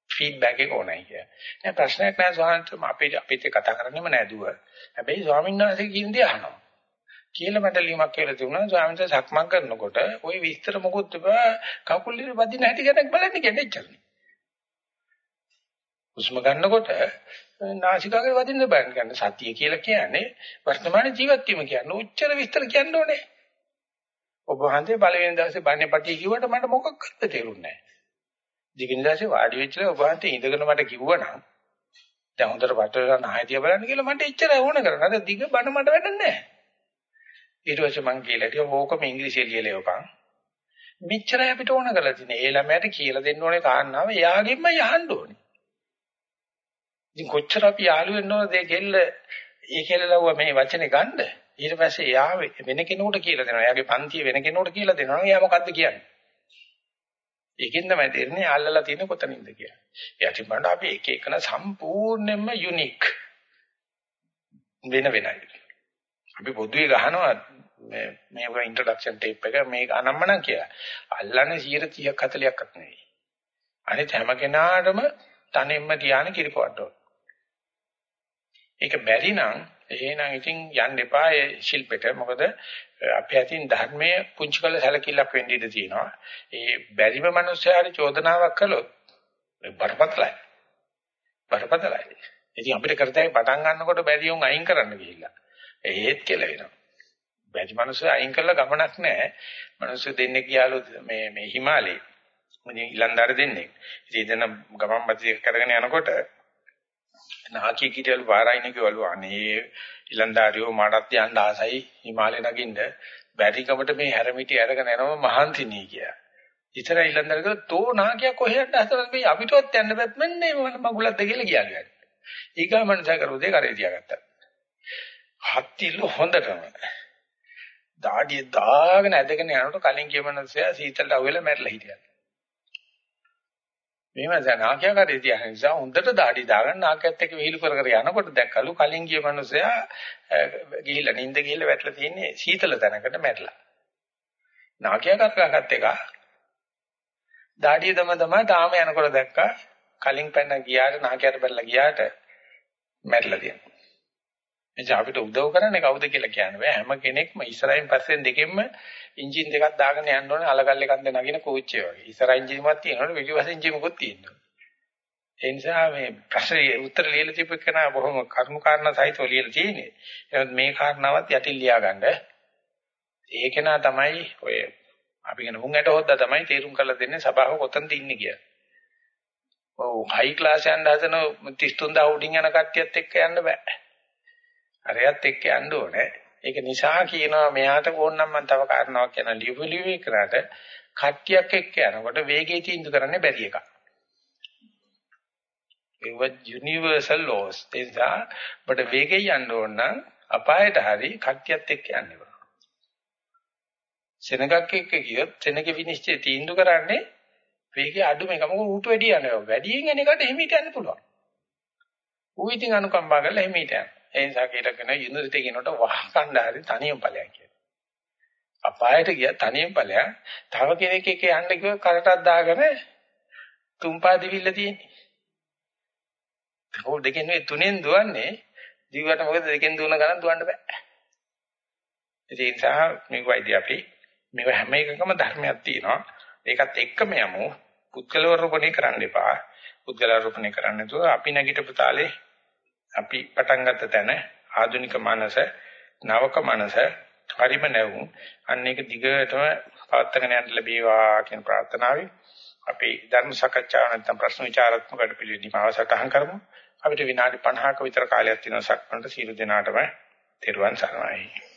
A: ෆීඩ්බැක් එක ඕනයි කියලා. නෑ ප්‍රශ්නයක් නෑ ස්වාමීන් වහන්සේ අපි අපිත් කතා කරන්නේම නෑ දුව. හැබැයි ස්වාමීන් වහන්සේ කියන දේ අහනවා. කියලා මට ලියුමක් කියලා තිබුණා ස්වාමීන් වහන්සේ සක්මන් කරනකොට ওই විස්තර මොකොත් තිබා කකුල් ඉර වදින හැටි ගැන බලන්න කියන්නේ එච්චරනේ. හුස්ම ගන්නකොට නාසිකාගේ වදින්න බෑ කියන්නේ සතිය කියලා කියන්නේ වර්තමාන ජීවත් වීම කියන්නේ උච්චර විස්තර කියන්න ඕනේ. ඔබ වහන්සේ පළවෙනි දවසේ බන්නේ පටි කිව්වට මට මොකක්වත් තේරුන්නේ නැහැ. දෙවෙනි දවසේ වාඩි වෙච්චලා ඔබ වහන්සේ ඉඳගෙන මට කිව්වනම් දැන් හොඳට වටේට නායතිය බලන්න කියලා මට එච්චර ඕන කරන්නේ. අර දිග බණ මට වැඩක් නැහැ. ඊට පස්සේ මං කියලා කිව්වා ඕකම ඉංග්‍රීසියෙන් ලියලා යවපන්. මෙච්චරයි අපිට ඕන කරලා තියෙන්නේ. ඒ ළමයාට කියලා දෙන්න ඕනේ කාරණාව එයාගෙන්ම යහන්න ඕනේ. ඉතින් කොච්චර අපි යාළු වෙන්න ඕනද ඒ කෙල්ල ඒ කෙල්ලලව මේ වචනේ ගන්න. ඊට පස්සේ එයා වෙන කෙනෙකුට කියලා දෙනවා. එයාගේ පන්තිය වෙන කෙනෙකුට කියලා දෙනවා. එයා මොකද්ද කියන්නේ? ඒකෙන් තමයි තේරෙන්නේ අල්ලලා තියෙන කොතනින්ද කියලා. එයාට බලන්න අපි එක එකන සම්පූර්ණයෙන්ම යුනික් වෙන වෙනයි. අපි පොදුවේ ගහනවා මේ මේක ඉන්ට්‍රොඩක්ෂන් ටේප් එක මේක අනම්මනම් කියලා. අල්ලන්නේ 130ක් 40ක්වත් නෙවෙයි. අනිත් හැම කෙනාටම තනෙම්ම තියාන කිරිපොට්ටෝ. ඒක බැරි නම් එහෙනම් ඉතින් යන්න එපා ඒ ශිල්පෙට. මොකද අපි අතින් ධර්මයේ පුංචි කළ සැලකිල්ලක් වෙන්න ඉඩ තියෙනවා. ඒ බැරිම මිනිස්සයාට චෝදනාවක් කළොත් බරපතලයි. බරපතලයි. ඉතින් අපිට කරතයි පටන් ගන්නකොට බැරි උන් අයින් කරන්න ගිහිල්ලා. ඒත් කියලා වෙනවා. බැරි මිනිස්සු අයින් කළා ගමනක් නැහැ. මිනිස්සු දෙන්නේ ගියාලු මේ මේ හිමාලයේ. මේ ඉලන්දාර දෙන්නේ. ඉතින් එතන ගමන් බති කරගෙන යනකොට නාකි කිටවල පාරයින කිවලු අනේ ඉලන්දාරියෝ මාටත් යන්න ආසයි හිමාලේ නගින්න බැරිකමට මේ හැරමිටි අරගෙන යනවා මහන්සිනී කියා. ඉතර ඉලන්දාරියෝ තෝ නාකිය කොහෙන්ද හතරද මේ අපිටවත් යන්න බැත් මෙන්නේ මගුලත් දෙකල ගියාලු. ඊගා මනස කරුදේ කරේ තියාගත්තා. හත්තිල හොඳටම. දාඩිය දාගෙන ඇදගෙන යනකොට කලින් කියමනසයා සීතලට අවුල මැරලා හිටියා. මේව නාකියාකාරී තියන නිසා හොඳට දාඩි දාගන්න නාකියත් එක්ක විහිළු කර කර යනකොට දැක්කලු කලින් ගිය මිනිසයා ගිහිල්ලා නිින්ද ගිහිල්ලා වැටලා තියෙන්නේ සීතල තැනකට මැරලා. නාකියා කරගත් එක දාඩිය තම තමයි තාම යනකොට දැක්කා කලින් පැන ගියාට නාකියට බැලලා ගියාට මැරලා තියෙනවා. එනිසා අපිට උදව් කරන්නේ කවුද කියලා කියන්න බෑ. හැම කෙනෙක්ම ඉස්සරහින් පස්සෙන් දෙකෙන්ම එන්ජින් දෙකක් දාගෙන යන්න ඕනේ අලගල් එකක් දෙ නගින කෝච්චිය වගේ. ඉස්සරහින් එන්ජින්මක් තියෙනවනේ පිටිපස්සේ එන්ජින්මකුත් තියෙනවා. ඒ නිසා මේ ප්‍රශ්නේ උත්තර ලියලා තිබ්බ කෙනා බොහොම කරුණු කාරණා සහිතව ලියලා තියෙන්නේ. එහෙනම් මේ කාරණාවත් යටින් ලියාගන්න. ඒ කෙනා තමයි ඔය අපි කියන මුං ඇට හොද්දා තමයි තීරුම් කරලා දෙන්නේ සභාව කොතනද ඉන්නේ කියලා. ඔව් හයි ක්ලාස් යන හදන 33000 උඩින් යන කට්ටියත් එක්ක යන්න බෑ. අරයත් එක්ක යන්න ඕනේ. ඒක නිසා කියනවා මෙයාට ඕනනම් මම තව කාරණාවක් කියන ලියපු ලියුවේ කරාට කට්ටියක් එක්ක යනකොට වේගය තීන්දුව කරන්න බැරි එකක්. ඒව යුනිවර්සල් ලෝස්. ඒ නිසා බට වේගය යන්න ඕන නම් අපායට හරි කට්ටියත් එක්ක යන්න ඕන. සෙනගක් එක්ක ගියොත් සෙනගේ විනිශ්චය තීන්දුව කරන්නේ වේගය අඩු මේක මොකද ඌට වැඩි යනවා. වැඩියෙන් එන එකට හිමීට යන්න පුළුවන්. ඌ ඉතින් අනුකම්පා කරලා හිමීට යනවා. ඒ නිසා කියලා කියන යුනිවර්සිටි කියනකොට වහ කණ්ඩ හරි තනියම ඵලයක් කියලා. අපායට ගියා තනියම ඵලයක්. තව කෙනෙක් එක්ක යන්න කිව්ව කරටක් දාගෙන තුම්පා දිවිල්ල තියෙන්නේ. ඒක දෙකෙන් නෙවෙයි තුනෙන් දුවන්නේ. දිව්වට මොකද දෙකෙන් දුවන ගණන් දුවන්න බෑ. ඒ නිසා මේක වයිදි අපි මේව හැම එකකම ධර්මයක් තියෙනවා. ඒකත් එක්කම යමු. පුද්ගලවරූපණේ කරන්න එපා. පුද්ගලවරූපණේ කරන්න නැතුව අපි නැගිටපු තාලේ අපි පටන් ගත්ත තැන ආධුනික මනස නවක මනස හරිම නැවුම්. අන්න ඒක දිගටම පවත්වාගෙන යන්න ලැබේවා කියන ප්‍රාර්ථනාවයි අපි ධර්ම සාකච්ඡාව නැත්නම් ප්‍රශ්න විචාරාත්මක වැඩපිළිවෙලදී මාවසටහන් කරමු. අපිට විනාඩි 50ක විතර කාලයක් තියෙනවා සක්මන්ට. සීල දෙනාටම තෙරුවන් සරණයි.